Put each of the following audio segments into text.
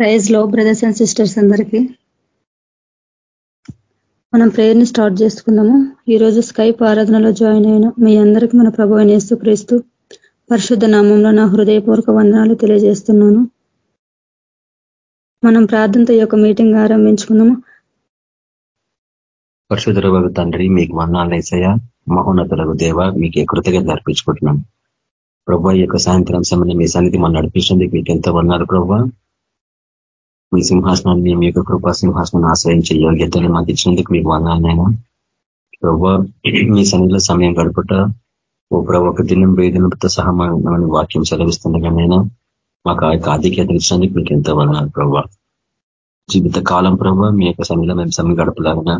ప్రైజ్లో brothers and sisters అందరికీ. మనం ప్రేయర్ని స్టార్ట్ చేసుకుందాము. ఈరోజు స్కైప్ ఆరాధనలో జాయిన్ అయిన మీ అందరికీ మన ప్రభు నేస్తూ క్రీస్తు పరిశుద్ధ నామంలో నా హృదయపూర్వక వందనాలు తెలియజేస్తున్నాను. మనం ప్రార్థనతో ఈ యొక్క మీటింగ్ ఆరంభించుకుందాము. పరిశుద్ధ తండ్రి మీకు వందనాలు వేసయ్యా మహోన్నతులకు దేవ మీకు కృతజ్ఞత అర్పించుకుంటున్నాం ప్రభు యొక్క సాయంత్రం సమయం మీ సన్నిధి మనం నడిపించినందుకు మీకు ఎంతో వందనాలు ప్రభావ మీ సింహాసనాన్ని మీ యొక్క కృపా సింహాసనాన్ని ఆశ్రయించే యోగ్యతలు మాకు ఇచ్చినందుకు మీకు వందాలనైనా ప్రభావ మీ సన్నిధిలో సమయం గడుపుట ఓ ప్రభు ఒక దినం వేదనతో సహా మన వాక్యం చదివిస్తుండగానైనా మాకు ఆ యొక్క ఆధిక్యత ఇచ్చినందుకు మీకు ఎంతో వందనాలు ప్రభావ జీవిత కాలం ప్రభావ మీ యొక్క సన్నిధిలో మేము సమయం గడపలాగినా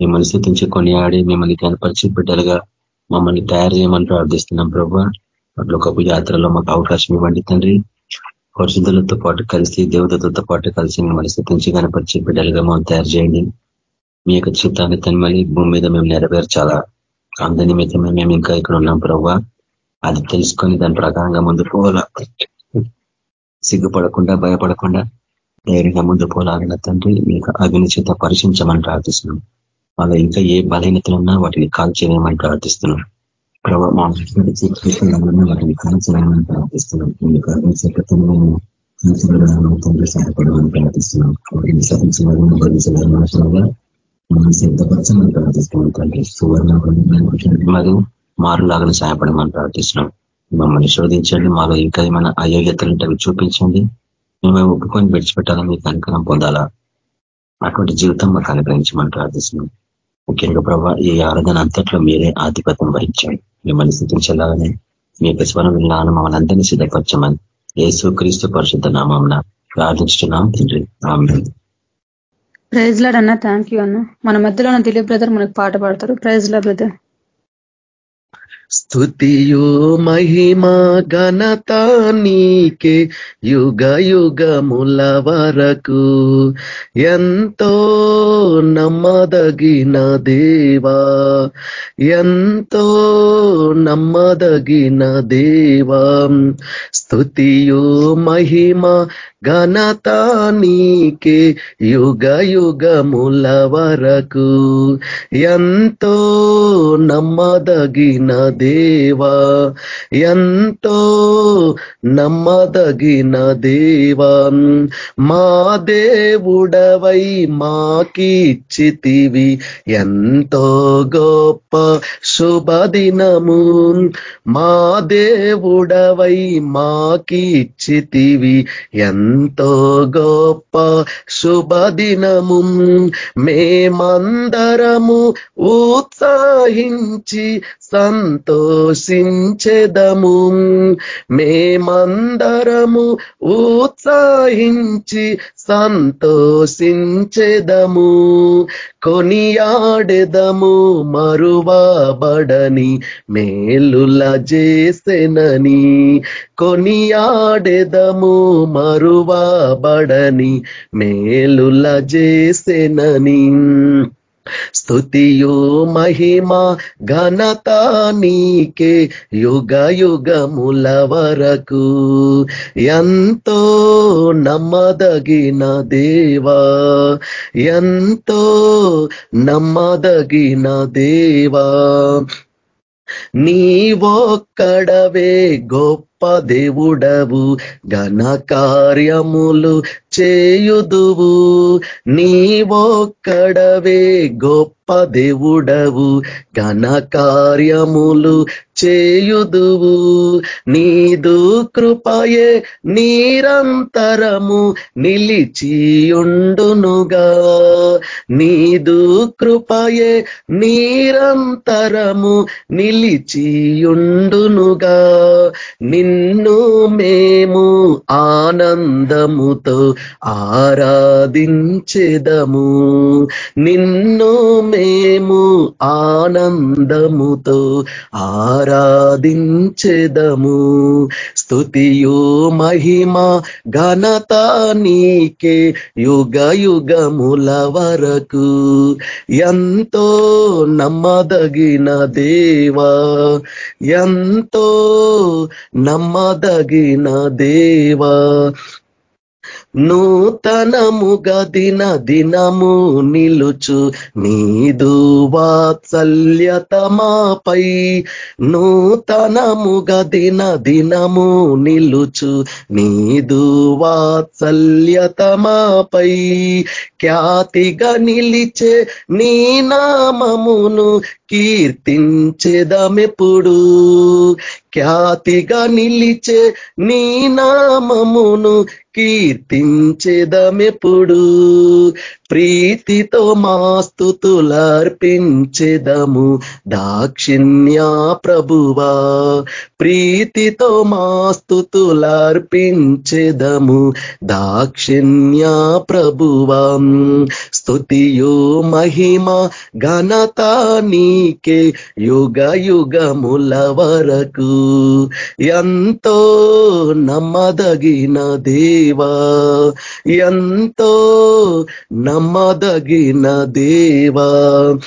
మిమ్మల్ని స్థితించి కొనియాడి మిమ్మల్ని కనపరిచి బిడ్డలుగా మమ్మల్ని తయారు చేయమని ప్రార్థిస్తున్నాం ప్రభావ అట్లా ఒక యాత్రలో మాకు అవకాశం ఇవ్వండి తండ్రి. పరిశుద్ధులతో పాటు కలిసి దేవతలతో పాటు కలిసి మిమ్మల్ని స్థుతించి కనపరిచి బిడ్డలుగా మమ్మల్ని తయారు చేయండి. మీ యొక్క చిత్తాన్ని తనమని భూమి మీద మేము నెరవేర్చాలా? అంద నిమిత్తమే మేము ఇంకా ఇక్కడ ఉన్నాం ప్రవ్వా. అది తెలుసుకొని దాని ప్రకారంగా ముందు పోవాలా? సిగ్గుపడకుండా భయపడకుండా ధైర్యంగా ముందు పోలాగిన తండ్రి మీకు అగ్ని చేత పరిశీలించమని ప్రార్థిస్తున్నాం. వాళ్ళ ఇంకా ఏ బలహీనతలు ఉన్నా వాటిని కాల్ చేయమని ప్రార్థిస్తున్నాం. ప్రభావ మా వాటిని కాల్చడానికి ప్రార్థిస్తున్నాం మీకు అగ్నిశక్తమైన తండ్రి సహాయపడమని ప్రార్థిస్తున్నాం వాటిని మనం సిద్ధపరచమని ప్రార్థిస్తున్నాం తండ్రి సువర్ణ మరియు మారులాగా సహాయపడమని ప్రార్థిస్తున్నాం మమ్మల్ని శోధించండి మాలో ఇంకా ఏమైనా అయోగ్యతలు చూపించండి మేము ఒప్పుకొని విడిచిపెట్టాలని మీకు అనుకరం పొందాలా అటువంటి జీవితం మాకు అనుగ్రహించమని ప్రార్థిస్తున్నాం ముఖ్యంగా ప్రభావ ఈ ఆరాధన అంతట్లో మీరే ఆధిపత్యం వహించండి. మిమ్మల్ని స్థితించేలాగానే మీ ప్రతిఫలం విన్నాను మమ్మల్ని అందరినీ సిద్ధపరచమని యేసు క్రీస్తు పరిశుద్ధ నామం ప్రార్థించున్నాం తండ్రి. ప్రైజ్ లాడ్ అన్న థ్యాంక్ యూ అన్న. మన మధ్యలో ఉన్న దిలీప్ బ్రదర్ మనకు పాట పాడతారు. Praise lord brother. స్థుతియో మహిమా ఘనత నీకే యుగ యుగముల వరకు. ఎంతో నమ్మదగిన దేవా ఎంతో నమ్మదగిన దేవా. స్థుతియో మహిమా ఘనత నీకే యుగ యుగముల వరకు. ఎంతో నమ్మదగిన దేవా ఎంతో నమ్మదగిన దేవా. మా దేవుడవై మాకిచ్చితివి ఎంతో గొప్ప శుభదినము. మా దేవుడవై మాకిచ్చితివి ఎంతో గొప్ప శుభదినము. మేమందరము ఉత్సాహించి సంత సంతోషించెదము. మేమందరము ఉత్సాహించి సంతోషించెదము. కొనియాడెదము మరువబడని మేలుల చేసెనని. కొనియాడెదము మరువబడని మేలుల చేసెనని. స్థుతియో మహిమ ఘనత నీకే యుగ యుగముల వరకు ఎంతో నమ్మదగిన దేవా ఎంతో నమ్మదగిన దేవా. నీవొక్కడవే గొప్ప దేవుడవు ఘన కార్యములు చేయుదువు. నీవొక్కడవే గొప్ప దేవుడవు. ఘన కార్యములు చేయుదువు. నీదు కృపయే నిరంతరము నిలిచియుండునుగా. నీదు కృపయే నిరంతరము నిలిచియుండునుగా. నిన్ను మేము ఆనందముతో ఆరాధించెదము. నిన్ను మేము ఆనందముతో ఆరాధించెదము. స్థుతియో మహిమ ఘనత నీకే యుగ యుగముల వరకు. ఎంతో నమ్మదగిన దేవా ఎంతో నమ్మదగిన దేవా. నూతనముగా దిన దినము నిలుచు నీదు వాత్సల్యతమాపై. నూతనముగా దిన దినము నిలుచు నీదు వాత్సల్యతమాపై. ఖ్యాతిగా నిలిచే నీ నామమును కీర్తించేదమెప్పుడు. ఖ్యాతిగా నిలిచే నీ నామమును కీర్తించేదమెప్పుడు ప్రీతితో మాస్తుతులర్పించేదము దాక్షిణ్యా ప్రభువా ప్రీతితో మాస్తుతులర్పించేదము దాక్షిణ్యా ప్రభువా స్తుతియో మహిమ ఘనత నీకే యుగ యుగముల వరకు. ఎంతో నమ్మదగిన దేవా ఎంతో నమ్మదగిన దేవా.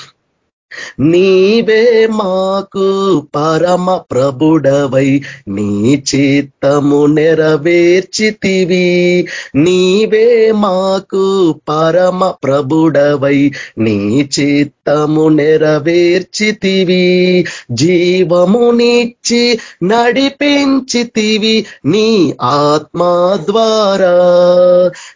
నీవే మాకు పరమ ప్రభుడవై నీ చిత్తము నెరవేర్చితివి. నీవే మాకు పరమ ప్రభుడవై నీ చిత్త చిత్తము నెరవేర్చితివి జీవమునిచ్చి నడిపించితివి నీ ఆత్మా ద్వారా.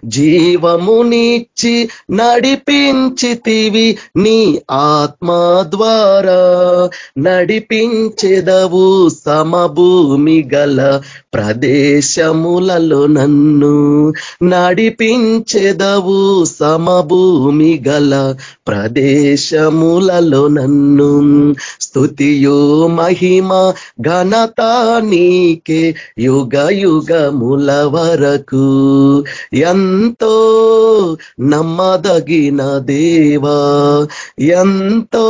జీవమునిచ్చి నడిపించితివి నీ ఆత్మా ద్వారా. నడిపించెదవు సమభూమి గల ప్రదేశములలో నన్ను నడిపించెదవు సమభూమి గల ప్రదేశములలో నన్ను. స్థుతియో మహిమ ఘనత నీకే యుగ యుగముల వరకు. ఎంతో నమ్మదగిన దేవా ఎంతో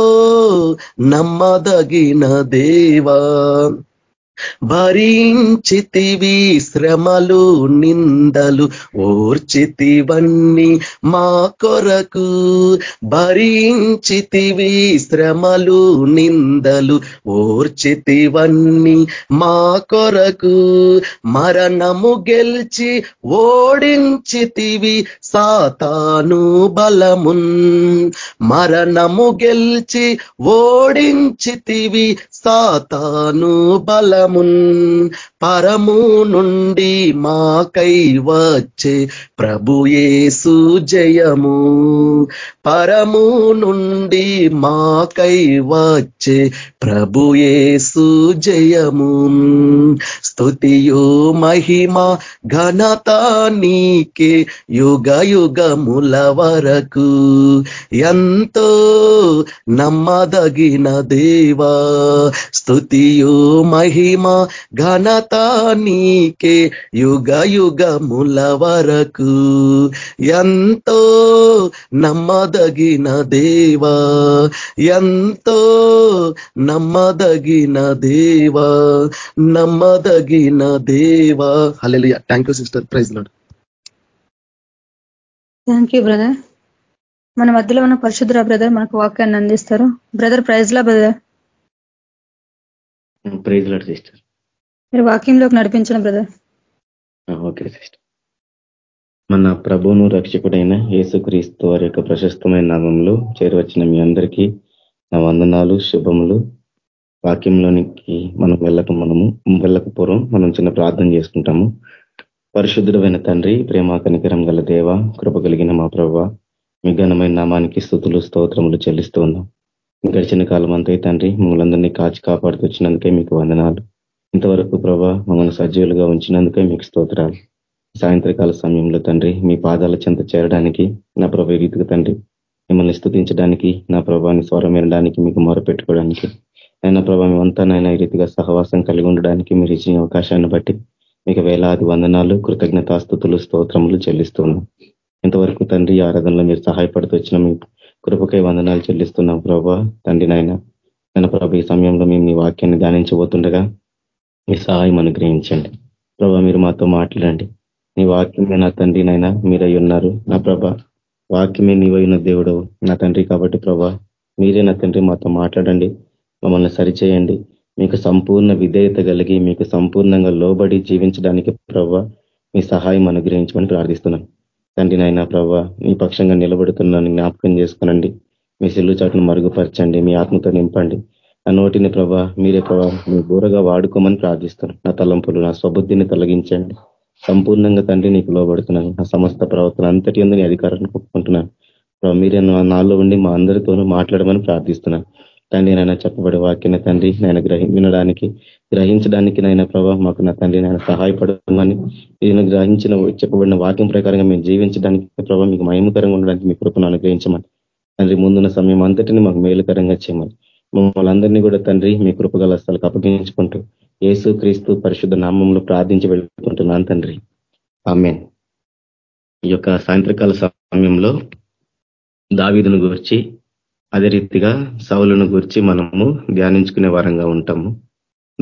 నమ్మదగిన దేవా. భరించితివి శ్రమలు నిందలు ఓర్చితివన్నీ మా కొరకు. భరించితివి శ్రమలు నిందలు ఓర్చితివన్నీ మా కొరకు. మరణము గెలిచి ఓడించితివి సాతాను బలమున్. మరణము గెలిచి ఓడించితివి సాతాను బలమున్ పరము నుండి మాకై వచ్చే ప్రభుయేసు జయము. పరము నుండి మాకై వచ్చే ప్రభుయేసు జయము. స్థుతియో మహిమ ఘనత నీకే యుగ యుగముల వరకు. ఎంతో నమ్మదగిన దేవా స్థుతియో మహిమ ఘనత నీకే యుగ యుగముల వరకు. ఎంతో నమ్మదగిన దేవా ఎంతో నమ్మదగిన దేవా నమ్మదగిన దేవా. హలే thank you sister praise lord thank you brother మన మధ్యలో ఉన్న పరిశుద్ధ బ్రదర్ మనకు వాక్యాన్ని అందిస్తారు. Brother praise lord brother praise lord sister మీరు వాక్యంలోకి నడిపించడం బ్రదర్. Okay sister. మన ప్రభువును రక్షకుడైన యేసుక్రీస్తు వారి యొక్క ప్రశస్తమైన నామంలో చేరవచ్చిన మీ అందరికీ నా వందనాలు శుభములు. వాక్యంలోనికి మనం వెళ్ళక మనము వెళ్ళకపోవడం మనం చిన్న ప్రార్థన చేసుకుంటాము. పరిశుద్ధుడమైన తండ్రి ప్రేమ కనికరం గల దేవ కృప కలిగిన మా ప్రభావ మీ ఘనమైన నామానికి స్థుతులు స్తోత్రములు చెల్లిస్తూ ఉన్నాం. గడిచిన కాలం అంతా తండ్రి మమ్మల్ందరినీ కాచి కాపాడుతూ వచ్చినందుకే మీకు వందనాలు. ఇంతవరకు ప్రభా మమ్మల్ని సజీవులుగా ఉంచినందుకే మీకు స్తోత్రాలు. సాయంత్రకాల సమయంలో తండ్రి మీ పాదాల చెంత చేరడానికి నా ప్రభా రీతికి తండ్రి మిమ్మల్ని స్థుతించడానికి నా ప్రభాని స్వరం వినడానికి మీకు మొరపెట్టుకోవడానికి. అయినా ప్రభా మేమంతా నాయన ఈ రీతిగా సహవాసం కలిగి ఉండడానికి మీరు ఇచ్చిన అవకాశాన్ని బట్టి మీకు వేలాది వందనాలు కృతజ్ఞతాస్థుతులు స్తోత్రములు చెల్లిస్తున్నాం. ఇంతవరకు తండ్రి ఆరాధనలో మీరు సహాయపడుతూ వచ్చిన మీ కృపకై వందనాలు చెల్లిస్తున్నాం ప్రభా. తండ్రి నాయన నేను ప్రభా ఈ సమయంలో మేము మీ వాక్యాన్ని ధ్యానించబోతుండగా మీ సహాయం అనుగ్రహించండి. ప్రభా మీరు మాతో మాట్లాడండి. నీ వాక్యమే నా తండ్రి నాయన మీరై ఉన్నారు. నా ప్రభ వాక్యమే నీవైన దేవుడు నా తండ్రి కాబట్టి ప్రభా మీరే నా తండ్రి మాతో మాట్లాడండి. మమ్మల్ని సరిచేయండి. మీకు సంపూర్ణ విధేయత కలిగి మీకు సంపూర్ణంగా లోబడి జీవించడానికి ప్రభా మీ సహాయం అనుగ్రహించమని ప్రార్థిస్తున్నాను తండ్రి నాయన ప్రభా మీ పక్షంగా నిలబడుతున్నాను జ్ఞాపకం చేసుకునండి. మీ సిల్లు చాటును మరుగుపరచండి మీ ఆత్మతో నింపండి. నా నోటిని ప్రభా మీరే ప్రభా మీ బూరగా వాడుకోమని ప్రార్థిస్తున్నాను. నా తలంపులు నా స్వబుద్ధిని తొలగించండి. సంపూర్ణంగా తండ్రి నీకు లోబడుతున్నాను. నా సమస్త ప్రవర్తన అంతటి ఎందు నీ అధికారాన్ని ఒప్పుకుంటున్నాను. మీరే నాలో ఉండి మా అందరితోనూ మాట్లాడమని ప్రార్థిస్తున్నాను. తండ్రి నాయన చెప్పబడే వాక్యన తండ్రి నేను గ్రహి వినడానికి గ్రహించడానికి నాయన ప్రభావ మాకు నా తండ్రి నాయన సహాయపడమని నేను గ్రహించిన చెప్పబడిన వాక్యం ప్రకారంగా మేము జీవించడానికి ప్రభావ మీకు మహిమకరంగా ఉండడానికి మీ కృపను అనుగ్రహించమని. తండ్రి ముందున్న సమయం అంతటిని మాకు మేలుకరంగా చేయమని. మమ్మల్ని అందరినీ కూడా తండ్రి మీ కృపగల స్థలకు అప్పగించుకుంటూ యేసు క్రీస్తు పరిశుద్ధ నామంలో ప్రార్థించి వెళ్ళుకుంటున్నాను తండ్రి. ఆమె ఈ యొక్క సాయంత్రకాల సమయంలో దావీదును గురించి అదే రీతిగా సవులను గురించి మనము ధ్యానించుకునే వారంగా ఉంటాము.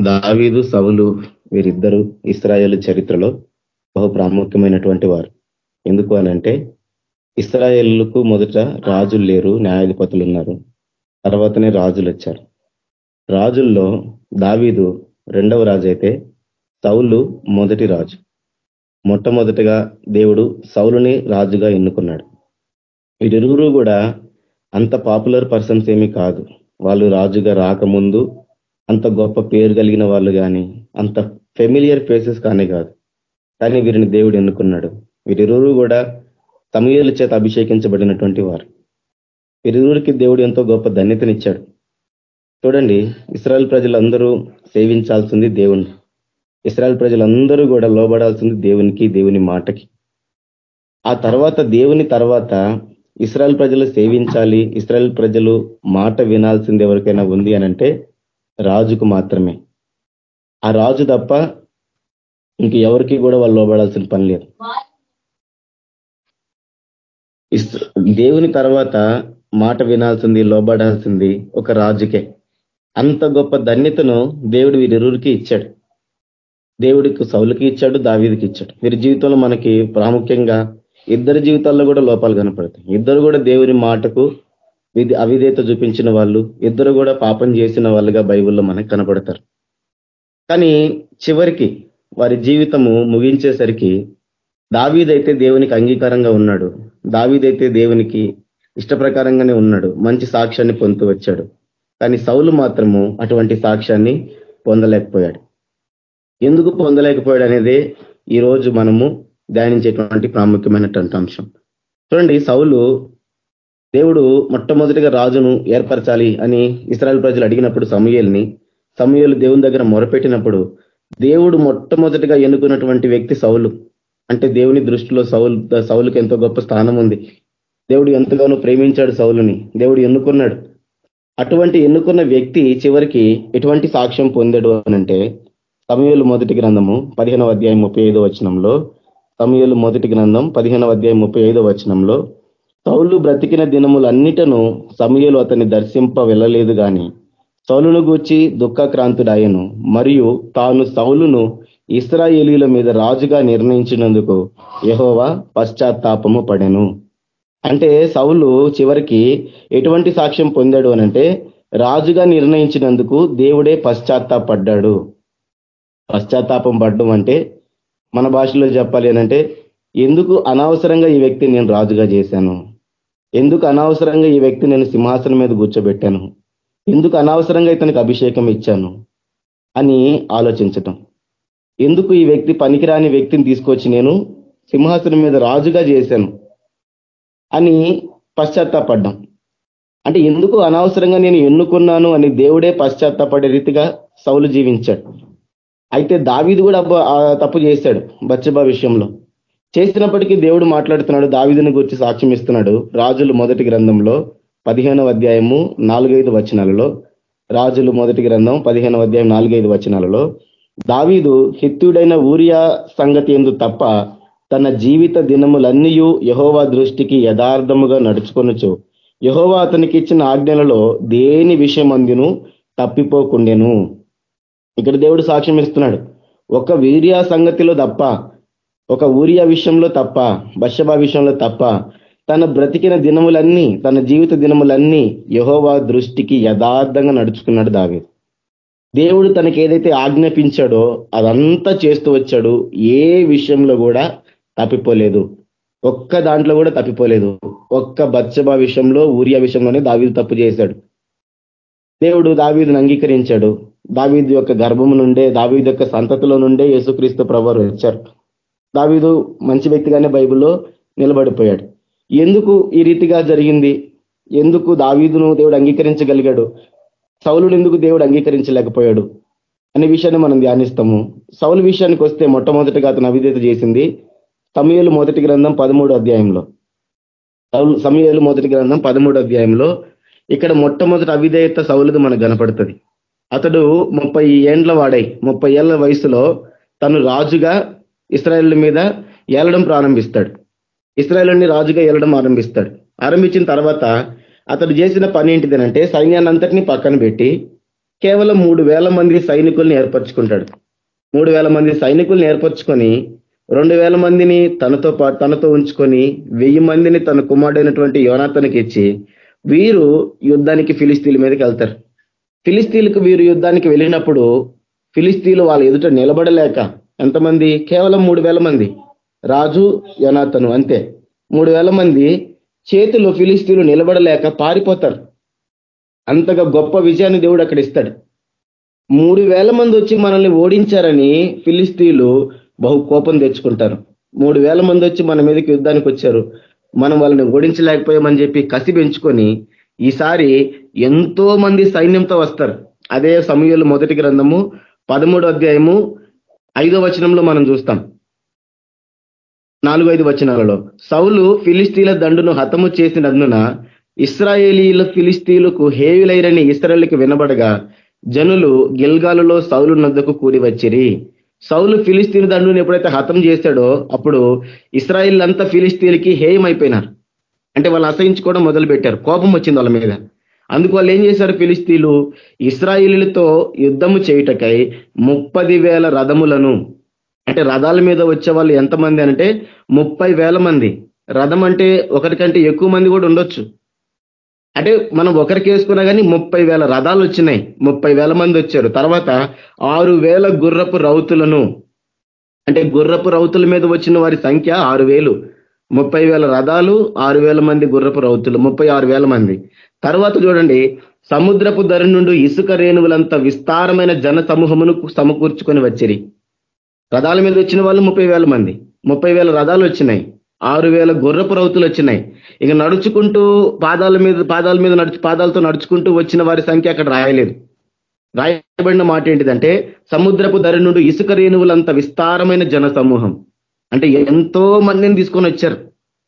దావీదు సవులు వీరిద్దరు ఇస్రాయేల్ చరిత్రలో బహు ప్రాముఖ్యమైనటువంటి వారు. ఎందుకు అనంటే ఇస్రాయేళ్ళకు మొదట రాజులు లేరు న్యాయాధిపతులు ఉన్నారు. తర్వాతనే రాజులు వచ్చారు. రాజుల్లో దావీదు రెండవ రాజు అయితే సౌలు మొదటి రాజు. మొట్టమొదటిగా దేవుడు సౌలుని రాజుగా ఎన్నుకున్నాడు. వీరిరువురు కూడా అంత పాపులర్ పర్సన్స్ ఏమీ కాదు. వాళ్ళు రాజుగా రాకముందు అంత గొప్ప పేరు కలిగిన వాళ్ళు కానీ అంత ఫెమిలియర్ ఫేసెస్ కానీ కాదు. కానీ వీరిని దేవుడు ఎన్నుకున్నాడు. వీరిరువురు కూడా సమయాల చేత అభిషేకించబడినటువంటి వారు. వీరిరువురికి దేవుడు ఎంతో గొప్ప ధన్యతనిచ్చాడు. చూడండి ఇస్రాయల్ ప్రజలందరూ సేవించాల్సింది దేవుణ్ణి. ఇస్రాయల్ ప్రజలందరూ కూడా లోబడాల్సింది దేవునికి దేవుని మాటకి. ఆ తర్వాత దేవుని తర్వాత ఇస్రాయల్ ప్రజలు సేవించాలి ఇస్రాయల్ ప్రజలు మాట వినాల్సింది ఎవరికైనా ఉంది అనంటే రాజుకు మాత్రమే. ఆ రాజు తప్ప ఇంక ఎవరికి కూడా వాళ్ళు లోబడాల్సిన పని లేదు. దేవుని తర్వాత మాట వినాల్సింది లోబడాల్సింది ఒక రాజుకే. అంత గొప్ప ధన్యతను దేవుడు వీరిరువురికి ఇచ్చాడు. దేవుడికి సౌలుకి ఇచ్చాడు దావీదికి ఇచ్చాడు. వీరి జీవితంలో మనకి ప్రాముఖ్యంగా ఇద్దరి జీవితాల్లో కూడా లోపాలు కనపడతాయి. ఇద్దరు కూడా దేవుని మాటకు విధి అవిధేత చూపించిన వాళ్ళు ఇద్దరు కూడా పాపం చేసిన వాళ్ళుగా బైబుల్లో మనకు కనపడతారు. కానీ చివరికి వారి జీవితము ముగించేసరికి దావీదైతే దేవునికి అంగీకారంగా ఉన్నాడు. దావీదైతే దేవునికి ఇష్టప్రకారంగానే ఉన్నాడు. మంచి సాక్ష్యాన్ని పొందుతూ వచ్చాడు. కానీ సౌలు మాత్రము అటువంటి సాక్ష్యాన్ని పొందలేకపోయాడు. ఎందుకు పొందలేకపోయాడు అనేది ఈరోజు మనము ధ్యానించేటువంటి ప్రాముఖ్యమైనటువంటి అంశం. చూడండి సౌలు దేవుడు మొట్టమొదటిగా రాజును ఏర్పరచాలి అని ఇస్రాయల్ ప్రజలు అడిగినప్పుడు సమయల్ని సమయలు దేవుని దగ్గర మొరపెట్టినప్పుడు దేవుడు మొట్టమొదటిగా ఎన్నుకున్నటువంటి వ్యక్తి సౌలు. అంటే దేవుని దృష్టిలో సౌలు సౌలుకి ఎంతో గొప్ప స్థానం ఉంది. దేవుడు ఎంతగానో ప్రేమించాడు సౌలుని. దేవుడు ఎన్నుకున్నాడు. అటువంటి ఎన్నుకున్న వ్యక్తి చివరికి ఎటువంటి సాక్ష్యం పొందాడు అనంటే సమయలు మొదటి గ్రంథము పదిహేనవ అధ్యాయం ముప్పై ఐదో వచనంలో సమయలు మొదటి గ్రంథం పదిహేనవ అధ్యాయం ముప్పై ఐదవ వచనంలో సౌలు బ్రతికిన దినములన్నిటను సమయలు అతన్ని దర్శింప వెళ్ళలేదు గాని సౌలును గూర్చి దుఃఖక్రాంతుడాయను మరియు తాను సౌలును ఇస్రాయేలీల మీద రాజుగా నిర్ణయించినందుకు యహోవా పశ్చాత్తాపము పడెను. అంటే సౌలు చివరికి ఎటువంటి సాక్ష్యం పొందాడు అనంటే రాజుగా నిర్ణయించినందుకు దేవుడే పశ్చాత్తాపడ్డాడు. పశ్చాత్తాపం పడ్డం అంటే మన భాషలో చెప్పాలి అనంటే ఎందుకు అనవసరంగా ఈ వ్యక్తి నేను రాజుగా చేశాను? ఎందుకు అనవసరంగా ఈ వ్యక్తి నేను సింహాసనం మీద కూర్చోబెట్టాను? ఎందుకు అనవసరంగా ఇతనికి అభిషేకం ఇచ్చాను? అని ఆలోచించటం. ఎందుకు ఈ వ్యక్తి పనికిరాని వ్యక్తిని తీసుకొచ్చి నేను సింహాసనం మీద రాజుగా చేశాను? అని పశ్చాత్తాపడ్డాం. అంటే ఎందుకు అనవసరంగా నేను ఎన్నుకున్నాను అని దేవుడే పశ్చాత్తాపడే రీతిగా సౌలు జీవించాడు. అయితే దావీదు కూడా తప్పు చేశాడు బచ్చబా విషయంలో. చేసినప్పటికీ దేవుడు మాట్లాడుతున్నాడు దావీదుని గురించి సాక్ష్యం ఇస్తున్నాడు. రాజులు మొదటి గ్రంథంలో పదిహేనవ అధ్యాయము నాలుగైదు వచనాలలో రాజులు మొదటి గ్రంథం పదిహేనవ అధ్యాయం నాలుగైదు వచనాలలో దావీదు హిత్తుడైన ఊరియా సంగతి ఎందు తప్ప తన జీవిత దినములన్నీ యహోవా దృష్టికి యథార్థముగా నడుచుకొనొచ్చు యహోవా అతనికి ఇచ్చిన ఆజ్ఞలలో దేని విషయం అందును తప్పిపోకుండెను. ఇక్కడ దేవుడు సాక్ష్యం ఇస్తున్నాడు. ఒక వీర్యా సంగతిలో తప్ప ఒక ఊరియా విషయంలో తప్ప బషబా విషయంలో తప్ప తన బ్రతికిన దినములన్నీ తన జీవిత దినములన్నీ యహోవా దృష్టికి యథార్థంగా నడుచుకున్నాడు దావి దేవుడు తనకి ఏదైతే ఆజ్ఞాపించాడో అదంతా చేస్తూ వచ్చాడు. ఏ విషయంలో కూడా తప్పిపోలేదు. ఒక్క దాంట్లో కూడా తప్పిపోలేదు. ఒక్క బచ్చబా విషయంలో ఊరియా విషయంలోనే దావీదు తప్పు చేశాడు. దేవుడు దావీదును అంగీకరించాడు. దావీదు యొక్క గర్భము నుండే దావీదు యొక్క సంతతిలో నుండే యేసుక్రీస్తు ప్రభు వచ్చారు. దావీదు మంచి వ్యక్తిగానే బైబిల్లో నిలబడిపోయాడు. ఎందుకు ఈ రీతిగా జరిగింది? ఎందుకు దావీదును దేవుడు అంగీకరించగలిగాడు? సౌలుడు ఎందుకు దేవుడు అంగీకరించలేకపోయాడు? అనే విషయాన్ని మనం ధ్యానిస్తాము. సౌలు విషయానికి వస్తే మొట్టమొదటిగా అతను అవిధేత చేసింది సమయలు మొదటి గ్రంథం పదమూడు అధ్యాయంలో. సమయలు మొదటి గ్రంథం పదమూడు అధ్యాయంలో ఇక్కడ మొట్టమొదటి అవిధేయత సౌలుది మనకు కనపడుతుంది. అతడు ముప్పై ఏండ్ల వాడై ముప్పై ఏళ్ళ వయసులో తను రాజుగా ఇస్రాయల్ మీద ఏలడం ప్రారంభిస్తాడు. ఇస్రాయల్ని రాజుగా ఏలడం ఆరంభిస్తాడు. ఆరంభించిన తర్వాత అతడు చేసిన పని ఏంటిదనంటే సైన్యాన్ని పక్కన పెట్టి కేవలం మూడు వేల మంది సైనికుల్ని ఏర్పరచుకుంటాడు. మూడు వేల మంది సైనికుల్ని ఏర్పరచుకొని రెండు వేల మందిని తనతో పాటు తనతో ఉంచుకొని వెయ్యి మందిని తన కుమారుడైనటువంటి యోనాతనికి ఇచ్చి వీరు యుద్ధానికి ఫిలిస్తీన్ల మీదకి వెళ్తారు. ఫిలిస్తీన్లకు వీరు యుద్ధానికి వెళ్ళినప్పుడు ఫిలిస్తీన్లు వాళ్ళ ఎదుట నిలబడలేక ఎంతమంది? కేవలం మూడు మంది. రాజు యనాతను అంతే. మూడు మంది చేతిలో ఫిలిస్తీన్లు నిలబడలేక పారిపోతారు. అంతగా గొప్ప విజయాన్ని దేవుడు అక్కడ ఇస్తాడు. మూడు వేల మంది వచ్చి మనల్ని ఓడించారని ఫిలిస్తీన్లు బహు కోపం తెచ్చుకుంటారు. మూడు వేల మంది వచ్చి మన మీదకి యుద్ధానికి వచ్చారు. మనం వాళ్ళని ఓడించలేకపోయామని చెప్పి కసి పెంచుకొని ఈసారి ఎంతో మంది సైన్యంతో వస్తారు. అదే సమయంలో మొదటి గ్రంథము పదమూడు అధ్యాయము ఐదో వచనంలో మనం చూస్తాం. నాలుగు ఐదు వచనాలలో సౌలు ఫిలిస్తీన్ల దండును హతము చేసినందున ఇస్రాయేలీలు ఫిలిస్తీన్లకు హేవిలైరని ఇస్రాయల్కి వినబడగా జనులు గిల్గాలులో సౌలు నద్దకు కూడి వచ్చిరి. సౌలు ఫిలిస్తీన్ దండును ఎప్పుడైతే హతం చేశాడో అప్పుడు ఇస్రాయిల్ అంతా ఫిలిస్తీన్కి హేయం అయిపోయినారు అంటే వాళ్ళు అసహించుకోవడం మొదలుపెట్టారు. కోపం వచ్చింది వాళ్ళ మీద. అందుకు వాళ్ళు ఏం చేశారు ఫిలిస్తీన్లు? ఇస్రాయిలీలతో యుద్ధము చేయుటకై ముప్పది వేల రథములను అంటే రథాల మీద వచ్చే వాళ్ళు ఎంతమంది అంటే ముప్పై వేల మంది. రథం అంటే ఒకరికంటే ఎక్కువ మంది కూడా ఉండొచ్చు. అంటే మనం ఒకరికి వేసుకున్నా కానీ ముప్పై వేల రథాలు వచ్చినాయి. ముప్పై వేల మంది వచ్చారు. తర్వాత ఆరు వేల గుర్రపు రౌతులను అంటే గుర్రపు రౌతుల మీద వచ్చిన వారి సంఖ్య ఆరు వేలు. ముప్పై వేల రథాలు ఆరు వేల మంది గుర్రపు రౌతులు ముప్పై ఆరు వేల మంది. తర్వాత చూడండి సముద్రపు ధరి నుండి ఇసుక రేణువులంత విస్తారమైన జన సమూహమును సమకూర్చుకొని వచ్చిరి. రథాల మీద వచ్చిన వాళ్ళు ముప్పై మంది. ముప్పై రథాలు వచ్చినాయి. ఆరు వేల గుర్రపు రౌతులు వచ్చినాయి. ఇక నడుచుకుంటూ పాదాల మీద పాదాల మీద నడుచు పాదాలతో నడుచుకుంటూ వచ్చిన వారి సంఖ్య అక్కడ రాయలేదు. రాయబడిన మాట ఏంటిదంటే సముద్రపు ధరి నుండి ఇసుక రేణువులంత విస్తారమైన జన సమూహం అంటే ఎంతో మందిని తీసుకొని వచ్చారు.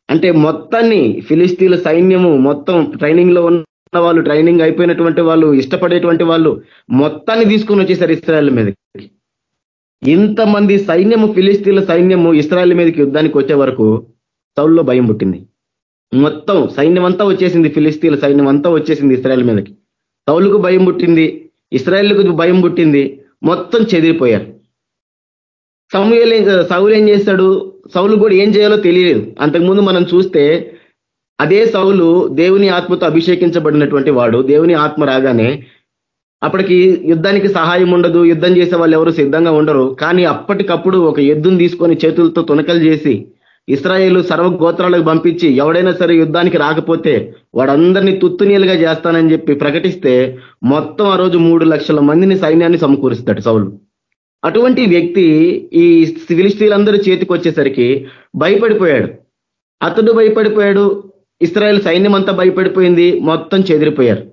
అంటే మొత్తాన్ని ఫిలిస్తీన్ల సైన్యము మొత్తం ట్రైనింగ్లో ఉన్న వాళ్ళు ట్రైనింగ్ అయిపోయినటువంటి వాళ్ళు ఇష్టపడేటువంటి వాళ్ళు మొత్తాన్ని తీసుకొని వచ్చేసారు ఇస్రాయల్ మీదకి. ఇంతమంది సైన్యము ఫిలిస్తీన్ల సైన్యము ఇస్రాయల్ మీదకి యుద్ధానికి వచ్చే వరకు సౌల్లో భయం పుట్టింది. మొత్తం సైన్యం అంతా వచ్చేసింది ఫిలిస్తీన్ల సైన్యం అంతా వచ్చేసింది ఇస్రాయల్ మీదకి. సౌలుకు భయం పుట్టింది ఇస్రాయల్కు భయం పుట్టింది మొత్తం చెదిరిపోయారు. సమూహలు సౌలు ఏం చేస్తాడు? సౌలు కూడా ఏం చేయాలో తెలియలేదు. అంతకుముందు మనం చూస్తే అదే సౌలు దేవుని ఆత్మతో అభిషేకించబడినటువంటి వాడు. దేవుని ఆత్మ రాగానే అప్పటికి యుద్ధానికి సహాయం ఉండదు. యుద్ధం చేసే వాళ్ళు ఎవరు సిద్ధంగా ఉండరు. కానీ అప్పటికప్పుడు ఒక ఎద్దును తీసుకొని చేతులతో తునకలు చేసి ఇస్రాయేల్ సర్వ గోత్రాలకు పంపించి ఎవడైనా సరే యుద్ధానికి రాకపోతే వాడందరినీ తుత్తునీలుగా చేస్తానని చెప్పి ప్రకటిస్తే మొత్తం ఆ రోజు మూడు లక్షల మందిని సైన్యాన్ని సమకూరుస్తాడు సౌలు. అటువంటి వ్యక్తి ఈ ఫిలిస్తీన్లందరూ చేతికి వచ్చేసరికి భయపడిపోయాడు. అతడు భయపడిపోయాడు. ఇస్రాయల్ సైన్యం అంతా భయపడిపోయింది. మొత్తం చెదిరిపోయారు.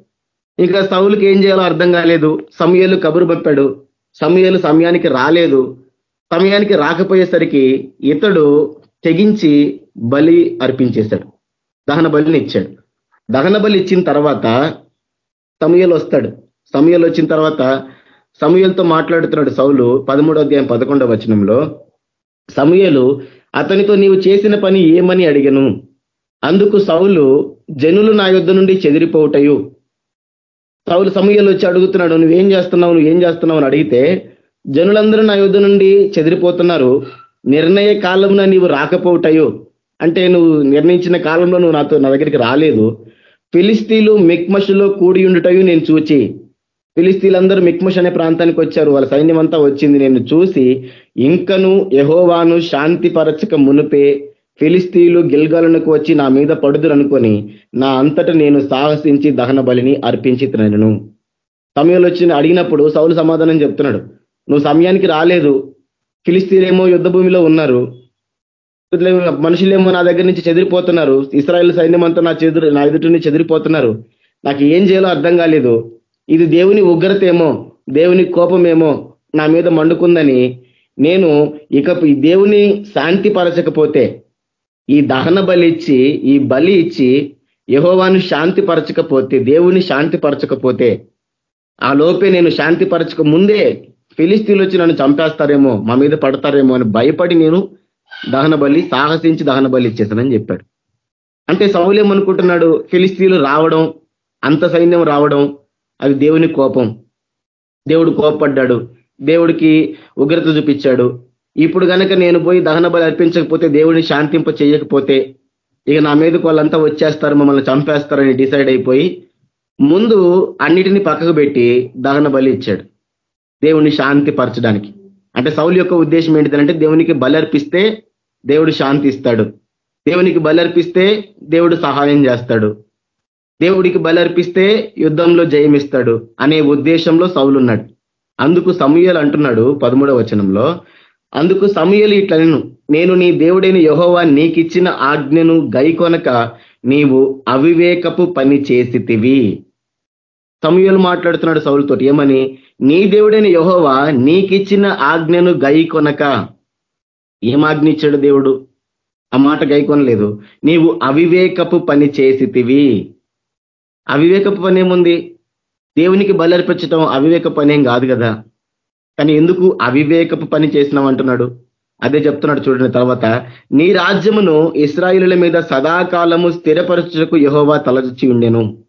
ఇంకా సౌలుకి ఏం చేయాలో అర్థం కాలేదు. సమయాలు కబురు పప్పాడు సమయాలు సమయానికి రాలేదు. సమయానికి రాకపోయేసరికి ఇతడు తెగించి బలి అర్పించేశాడు. దహన బలిని ఇచ్చాడు. దహన బలి ఇచ్చిన తర్వాత సమయలు వస్తాడు. సమయలు వచ్చిన తర్వాత సమూహలతో మాట్లాడుతున్నాడు సౌలు పదమూడో అధ్యాయం పదకొండవ వచనంలో. సమూహలు అతనితో నీవు చేసిన పని ఏమని అడిగను? అందుకు సౌలు జనులు నా యుద్ధ నుండి చెదిరిపోవుటయు. సౌలు సమయాలు వచ్చి అడుగుతున్నాడు నువ్వేం చేస్తున్నావు? నువ్వు ఏం చేస్తున్నావు? అని అడిగితే జనులందరూ నా యుద్ధ నుండి చెదిరిపోతున్నారు. నిర్ణయ కాలంలో నీవు రాకపోవుటయు. అంటే నువ్వు నిర్ణయించిన కాలంలో నువ్వు నాతో నా దగ్గరికి రాలేదు. ఫిలిస్తీన్లు మెక్మషులో కూడి ఉండుటయు నేను చూచి ఫిలిస్తీన్లందరూ మిక్ముష్ అనే ప్రాంతానికి వచ్చారు. వాళ్ళ సైన్యం అంతా వచ్చింది. నేను చూసి ఇంకను యహోవాను శాంతిపరచక మునుపే ఫిలిస్తీన్లు గిల్గలకు వచ్చి నా మీద పడుదురు అనుకొని నా అంతట నేను సాహసించి దహన బలిని అర్పించి తినను. సమయంలో వచ్చి అడిగినప్పుడు సౌలు సమాధానం చెప్తున్నాడు. నువ్వు సమయానికి రాలేదు. ఫిలిస్తీన్లేమో యుద్ధ భూమిలో ఉన్నారు. మనుషులేమో నా దగ్గర నుంచి చెదిరిపోతున్నారు. ఇస్రాయల్ సైన్యం అంతా నా చెదురు నా ఎదుటి నుంచి చెదిరిపోతున్నారు. నాకు ఏం చేయాలో అర్థం కాలేదు. ఇది దేవుని ఉగ్రతేమో దేవుని కోపమేమో నా మీద మండుకుందని నేను ఇక ఈ దేవుని శాంతి పరచకపోతే ఈ దహన బలి ఇచ్చి ఈ బలి ఇచ్చి యహోవాను శాంతి పరచకపోతే దేవుని శాంతి పరచకపోతే ఆ లోపే నేను శాంతి పరచక ముందే ఫిలిస్తీన్లు వచ్చి నన్ను చంపేస్తారేమో మా మీద పడతారేమో అని భయపడి నేను దహన బలి సాహసించి దహన బలి ఇచ్చేసానని చెప్పాడు. అంటే సౌలేమనుకుంటున్నాడు ఫిలిస్తీన్లు రావడం అంత సైన్యం రావడం అది దేవుని కోపం. దేవుడు కోపడ్డాడు దేవుడికి ఉగ్రత చూపించాడు. ఇప్పుడు కనుక నేను పోయి దహన బలి అర్పించకపోతే దేవుడిని శాంతింప చేయకపోతే ఇక నా మీదకు వాళ్ళంతా వచ్చేస్తారు మమ్మల్ని చంపేస్తారని డిసైడ్ అయిపోయి ముందు అన్నిటిని పక్కకు పెట్టి దహన బలి ఇచ్చాడు. దేవుణ్ణి శాంతి పరచడానికి అంటే సౌలు యొక్క ఉద్దేశం ఏంటిదంటే దేవునికి బలి అర్పిస్తే దేవుడు శాంతి ఇస్తాడు. దేవునికి బలి అర్పిస్తే దేవుడు సహాయం చేస్తాడు. దేవుడికి బలర్పిస్తే యుద్ధంలో జయమిస్తాడు అనే ఉద్దేశంలో సౌలున్నాడు. అందుకు సమూయలు అంటున్నాడు పదమూడవ వచనంలో అందుకు సమూయలు ఇట్లను నేను నీ దేవుడైన యహోవా నీకిచ్చిన ఆజ్ఞను గైకొనక నీవు అవివేకపు పని చేసితివి. సమూయలు మాట్లాడుతున్నాడు సౌలుతోటి ఏమని? నీ దేవుడైన యహోవా నీకిచ్చిన ఆజ్ఞను గైకొనక. ఏం ఆజ్ఞ ఇచ్చాడు దేవుడు? ఆ మాట గైకొనలేదు. నీవు అవివేకపు పని చేసితివి. అవివేకపు పని ఏముంది దేవునికి బలర్పించటం అవివేక పని కాదు కదా. కానీ ఎందుకు అవివేకపు పని చేసినాం అంటున్నాడు అదే చెప్తున్నాడు చూడండి తర్వాత. నీ రాజ్యమును ఇస్రాయిలుల మీద సదాకాలము స్థిరపరచుటకు యహోవా తలచి ఉండెను.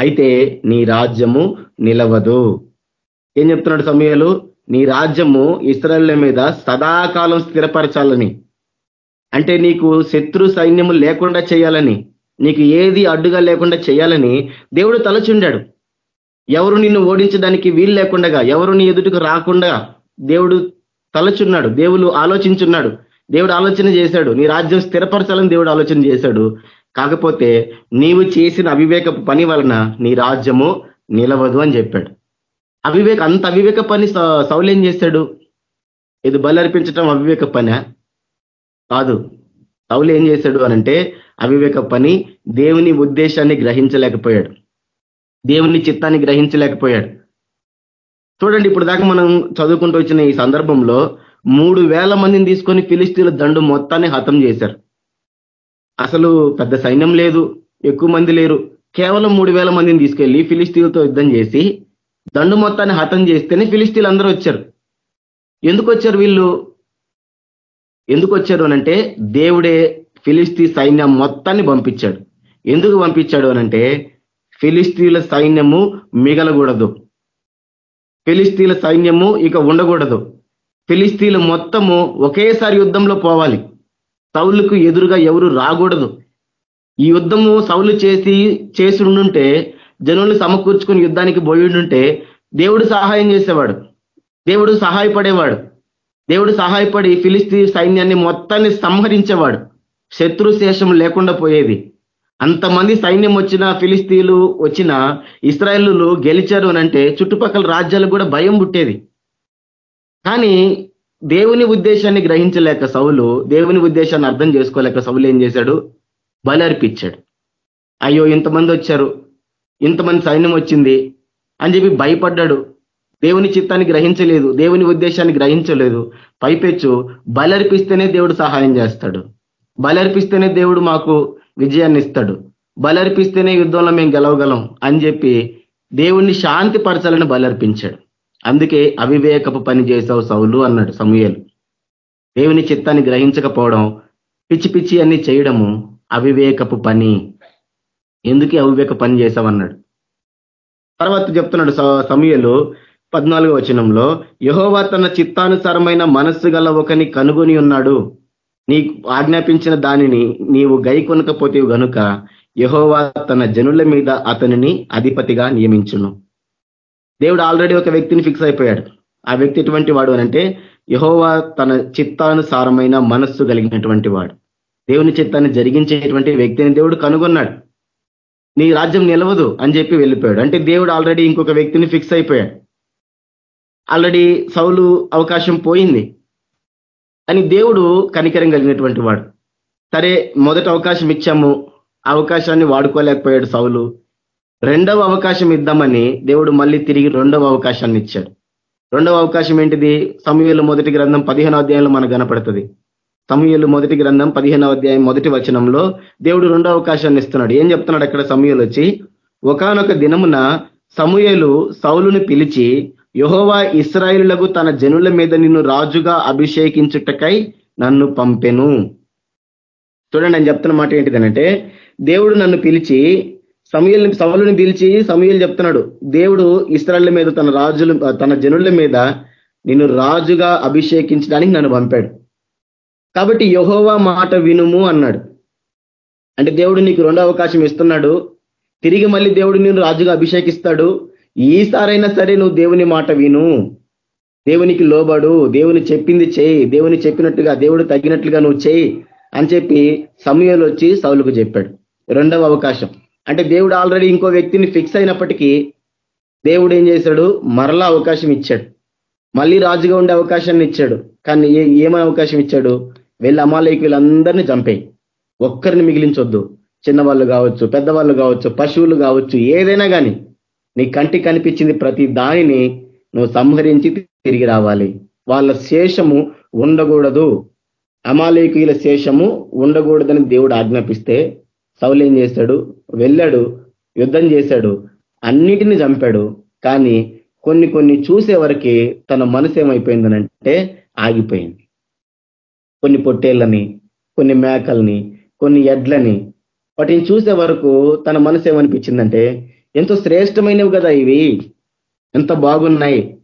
అయితే నీ రాజ్యము నిలవదు. ఏం చెప్తున్నాడు సమయాలు? నీ రాజ్యము ఇస్రాయిల మీద సదాకాలం స్థిరపరచాలని. అంటే నీకు శత్రు సైన్యము లేకుండా చేయాలని. నీకు ఏది అడ్డుగా లేకుండా చేయాలని దేవుడు తలచుండాడు. ఎవరు నిన్ను ఓడించడానికి వీలు లేకుండా ఎవరు నీ ఎదుటికి రాకుండా దేవుడు తలచున్నాడు దేవుడు ఆలోచించున్నాడు దేవుడు ఆలోచన చేశాడు నీ రాజ్యం స్థిరపరచాలని దేవుడు ఆలోచన చేశాడు. కాకపోతే నీవు చేసిన అవివేక పని వలన నీ రాజ్యము నిలవదు అని చెప్పాడు. అవివేక అంత అవివేక పని సౌలేం చేశాడు? ఇది బలర్పించటం అవివేక పని? కాదు. సౌలు ఏం చేశాడు అనంటే అవివేక పని దేవుని ఉద్దేశాన్ని గ్రహించలేకపోయాడు. దేవుని చిత్తాన్ని గ్రహించలేకపోయాడు. చూడండి ఇప్పుడు దాకా మనం చదువుకుంటూ వచ్చిన ఈ సందర్భంలో మూడు వేల మందిని తీసుకొని ఫిలిస్తీన్ల దండు మొత్తాన్ని హతం చేశారు. అసలు పెద్ద సైన్యం లేదు ఎక్కువ మంది లేరు. కేవలం మూడు వేల మందిని తీసుకెళ్ళి ఫిలిస్తీన్లతో యుద్ధం చేసి దండు మొత్తాన్ని హతం చేస్తేనే ఫిలిస్తీన్లు అందరూ వచ్చారు. ఎందుకు వచ్చారు వీళ్ళు? ఎందుకు వచ్చారు అనంటే దేవుడే ఫిలిస్తీ సైన్యం మొత్తాన్ని పంపించాడు. ఎందుకు పంపించాడు అనంటే ఫిలిస్తీన్ల సైన్యము మిగలకూడదు. ఫిలిస్తీన్ల సైన్యము ఇక ఉండకూడదు. ఫిలిస్తీన్లు మొత్తము ఒకేసారి యుద్ధంలో పోవాలి. సౌలుకు ఎదురుగా ఎవరు రాకూడదు. ఈ యుద్ధము సౌలు చేసి చేసి ఉండుంటే జనులు సమకూర్చుకుని యుద్ధానికి పోయిండుంటే దేవుడు సహాయం చేసేవాడు. దేవుడు సహాయపడేవాడు. దేవుడు సహాయపడి ఫిలిస్తీ సైన్యాన్ని మొత్తాన్ని సంహరించేవాడు. శత్రు శేషం లేకుండా పోయేది. అంతమంది సైన్యం వచ్చిన ఫిలిస్తీన్లు వచ్చిన ఇస్రాయలు గెలిచారు అంటే చుట్టుపక్కల రాజ్యాలు కూడా భయం పుట్టేది. కానీ దేవుని ఉద్దేశాన్ని గ్రహించలేక సౌలు దేవుని ఉద్దేశాన్ని అర్థం చేసుకోలేక సౌలు ఏం చేశాడు? బలి అర్పించాడు. అయ్యో ఇంతమంది వచ్చారు. ఇంతమంది సైన్యం వచ్చింది అని చెప్పి భయపడ్డాడు. దేవుని చిత్తాన్ని గ్రహించలేదు దేవుని ఉద్దేశాన్ని గ్రహించలేదు. పైపెచ్చు బలర్పిస్తేనే దేవుడు సహాయం చేస్తాడు. బలర్పిస్తేనే దేవుడు మాకు విజయాన్ని ఇస్తాడు. బలర్పిస్తేనే యుద్ధంలో మేము గెలవగలం అని చెప్పి దేవుణ్ణి శాంతి పరచాలని బలర్పించాడు. అందుకే అవివేకపు పని చేసావు సౌలు అన్నాడు సమూహలు దేవుని చిత్తాన్ని గ్రహించకపోవడం పిచ్చి పిచ్చి అన్ని చేయడము అవివేకపు పని. ఎందుకే అవివేక పని చేసావన్నాడు తర్వాత చెప్తున్నాడు సమూహలు పద్నాలుగో వచనంలో యహోవా తన చిత్తానుసారమైన మనస్సు గల ఒకని కనుగొని ఉన్నాడు. నీకు ఆజ్ఞాపించిన దానిని నీవు గై కొనకపోతే గనుక యహోవా తన జనుల మీద అతనిని అధిపతిగా నియమించును. దేవుడు ఆల్రెడీ ఒక వ్యక్తిని ఫిక్స్ అయిపోయాడు. ఆ వ్యక్తి ఎటువంటి వాడు అనంటే యహోవా తన చిత్తానుసారమైన మనస్సు కలిగినటువంటి వాడు. దేవుని చిత్తాన్ని జరిగించేటువంటి వ్యక్తిని దేవుడు కనుగొన్నాడు. నీ రాజ్యం నిలవదు అని చెప్పి వెళ్ళిపోయాడు. అంటే దేవుడు ఆల్రెడీ ఇంకొక వ్యక్తిని ఫిక్స్ అయిపోయాడు. ఆల్రెడీ సౌలు అవకాశం పోయింది. అని దేవుడు కనికరం కలిగినటువంటి వాడు. సరే మొదటి అవకాశం ఇచ్చాము. అవకాశాన్ని వాడుకోలేకపోయాడు సౌలు. రెండవ అవకాశం ఇద్దామని దేవుడు మళ్ళీ తిరిగి రెండవ అవకాశాన్ని ఇచ్చాడు. రెండవ అవకాశం ఏంటిది? సమయంలో మొదటి గ్రంథం పదిహేనో అధ్యాయంలో మనకు కనపడుతుంది. సమూహలు మొదటి గ్రంథం పదిహేనవ అధ్యాయం మొదటి వచనంలో దేవుడు రెండో అవకాశాన్ని ఇస్తున్నాడు. ఏం చెప్తున్నాడు అక్కడ సమూహలు వచ్చి? ఒకనొక దినమున సమూహలు సౌలును పిలిచి యహోవా ఇస్రాయిలులకు తన జనుల మీద నిన్ను రాజుగా అభిషేకించుటకై నన్ను పంపెను. చూడండి నేను చెప్తున్న మాట ఏంటిదనంటే దేవుడు నన్ను పిలిచి సమయల్ సవలుని పిలిచి సమయలు చెప్తున్నాడు. దేవుడు ఇస్రాయల్ మీద తన రాజుల తన జనుల మీద నిన్ను రాజుగా అభిషేకించడానికి నన్ను పంపాడు. కాబట్టి యహోవా మాట వినుము అన్నాడు. అంటే దేవుడు నీకు రెండో అవకాశం ఇస్తున్నాడు. తిరిగి మళ్ళీ దేవుడు నేను రాజుగా అభిషేకిస్తాడు. ఈసారైనా సరే నువ్వు దేవుని మాట విను. దేవునికి లోబడు. దేవుని చెప్పింది చేయి. దేవుని చెప్పినట్టుగా దేవుడు తగినట్లుగా నువ్వు చేయి అని చెప్పి సమయంలో వచ్చి సౌలుకు చెప్పాడు. రెండవ అవకాశం. అంటే దేవుడు ఆల్రెడీ ఇంకో వ్యక్తిని ఫిక్స్ అయినప్పటికీ దేవుడు ఏం చేశాడు? మరలా అవకాశం ఇచ్చాడు. మళ్ళీ రాజుగా ఉండే అవకాశాన్ని ఇచ్చాడు. కానీ ఏమని అవకాశం ఇచ్చాడు? వెళ్ళి వీళ్ళందరినీ చంపేయి. ఒక్కరిని మిగిలించొద్దు. చిన్నవాళ్ళు కావచ్చు పెద్దవాళ్ళు కావచ్చు పశువులు కావచ్చు ఏదైనా కానీ. నీ కంటి కనిపించింది ప్రతి దానిని నువ్వు సంహరించి తిరిగి రావాలి. వాళ్ళ శేషము ఉండకూడదు. అమాలేకీయుల శేషము ఉండకూడదని దేవుడు ఆజ్ఞాపిస్తే సౌలు ఏం చేశాడు వెళ్ళాడు యుద్ధం చేశాడు అన్నిటిని చంపాడు. కానీ కొన్ని కొన్ని చూసే వరకే తన మనసు ఏమైపోయిందనంటే ఆగిపోయింది. కొన్ని పొట్టేళ్ళని కొన్ని మేకల్ని కొన్ని ఎడ్లని వాటిని చూసే వరకు తన మనసు ఏమనిపించిందంటే ఎంతో శ్రేష్టమైనవి కదా ఇవి. ఎంత బాగున్నాయి.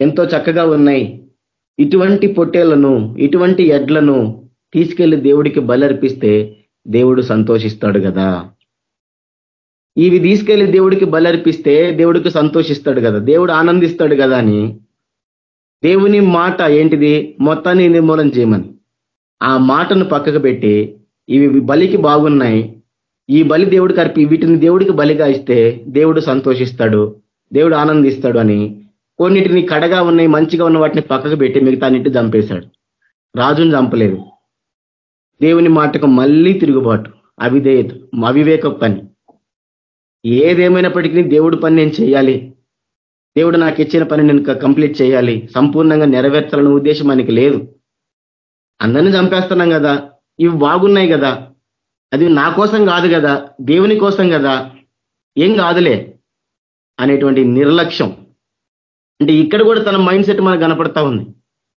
ఎంతో చక్కగా ఉన్నాయి. ఇటువంటి పొట్టేలను ఇటువంటి ఎడ్లను తీసుకెళ్ళి దేవుడికి బలర్పిస్తే దేవుడు సంతోషిస్తాడు కదా. ఇవి తీసుకెళ్ళి దేవుడికి బలర్పిస్తే దేవుడికి సంతోషిస్తాడు కదా. దేవుడు ఆనందిస్తాడు కదా అని. దేవుని మాట ఏంటిది? మొత్తాన్ని నిర్మూలన చేయమని. ఆ మాటను పక్కకు పెట్టి ఇవి బలికి బాగున్నాయి. ఈ బలి దేవుడికి అర్పి వీటిని దేవుడికి బలిగా ఇస్తే దేవుడు సంతోషిస్తాడు దేవుడు ఆనందిస్తాడు అని కొన్నిటిని కడగా ఉన్నాయి మంచిగా ఉన్న వాటిని పక్కకు పెట్టి మిగతా అన్నిటి చంపేశాడు. రాజుని చంపలేదు. దేవుని మాటకు మళ్ళీ తిరుగుబాటు అవిధేయత అవివేక పని. ఏదేమైనప్పటికీ దేవుడి పని నేను చేయాలి. దేవుడు నాకు ఇచ్చిన పని నేను కంప్లీట్ చేయాలి. సంపూర్ణంగా నెరవేర్చాలనే ఉద్దేశం మనకి లేదు. అందరినీ చంపేస్తున్నాం కదా. ఇవి బాగున్నాయి కదా. అది నా కోసం కాదు కదా దేవుని కోసం కదా ఏం కాదులే అనేటువంటి నిర్లక్ష్యం. అంటే ఇక్కడ కూడా తన మైండ్ సెట్ మనకు కనపడతా ఉంది.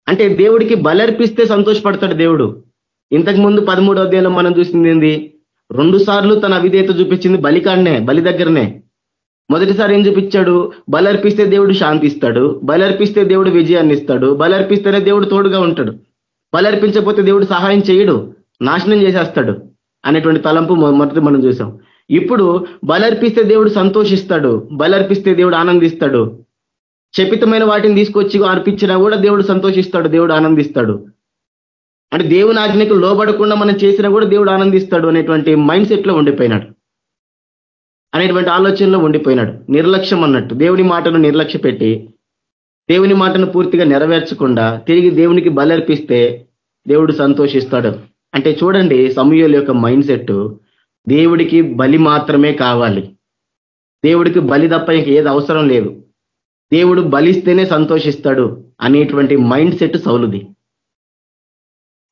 అంటే దేవుడికి బలర్పిస్తే సంతోషపడతాడు దేవుడు. ఇంతకు ముందు పదమూడో అధ్యాయంలో మనం చూసింది ఏంది? రెండు సార్లు తన అవిధేయత చూపించింది బలికాడనే బలి దగ్గరనే. మొదటిసారి ఏం చూపించాడు? బలర్పిస్తే దేవుడు శాంతి ఇస్తాడు బలర్పిస్తే దేవుడు విజయాన్ని ఇస్తాడు బలర్పిస్తేనే దేవుడు తోడుగా ఉంటాడు. బలర్పించకపోతే దేవుడు సహాయం చేయడు నాశనం చేసేస్తాడు. అనేటువంటి తలంపు మొదటి మనం చూసాం. ఇప్పుడు బలర్పిస్తే దేవుడు సంతోషిస్తాడు. బలర్పిస్తే దేవుడు ఆనందిస్తాడు. శపితమైన వాటిని తీసుకొచ్చి అర్పించినా కూడా దేవుడు సంతోషిస్తాడు. దేవుడు ఆనందిస్తాడు. అంటే దేవుని ఆజ్ఞకు లోబడకుండా మనం చేసినా కూడా దేవుడు ఆనందిస్తాడు అనేటువంటి మైండ్ సెట్లో ఉండిపోయినాడు. అనేటువంటి ఆలోచనలో ఉండిపోయినాడు. నిర్లక్ష్యం అన్నట్టు. దేవుని మాటను నిర్లక్ష్య పెట్టి దేవుని మాటను పూర్తిగా నెరవేర్చకుండా తిరిగి దేవునికి బలర్పిస్తే దేవుడు సంతోషిస్తాడు. అంటే చూడండి సమూహల యొక్క మైండ్ సెట్ దేవుడికి బలి మాత్రమే కావాలి. దేవుడికి బలి తప్ప ఇంక ఏది అవసరం లేదు. దేవుడు బలిస్తేనే సంతోషిస్తాడు అనేటువంటి మైండ్ సెట్ సౌలుది.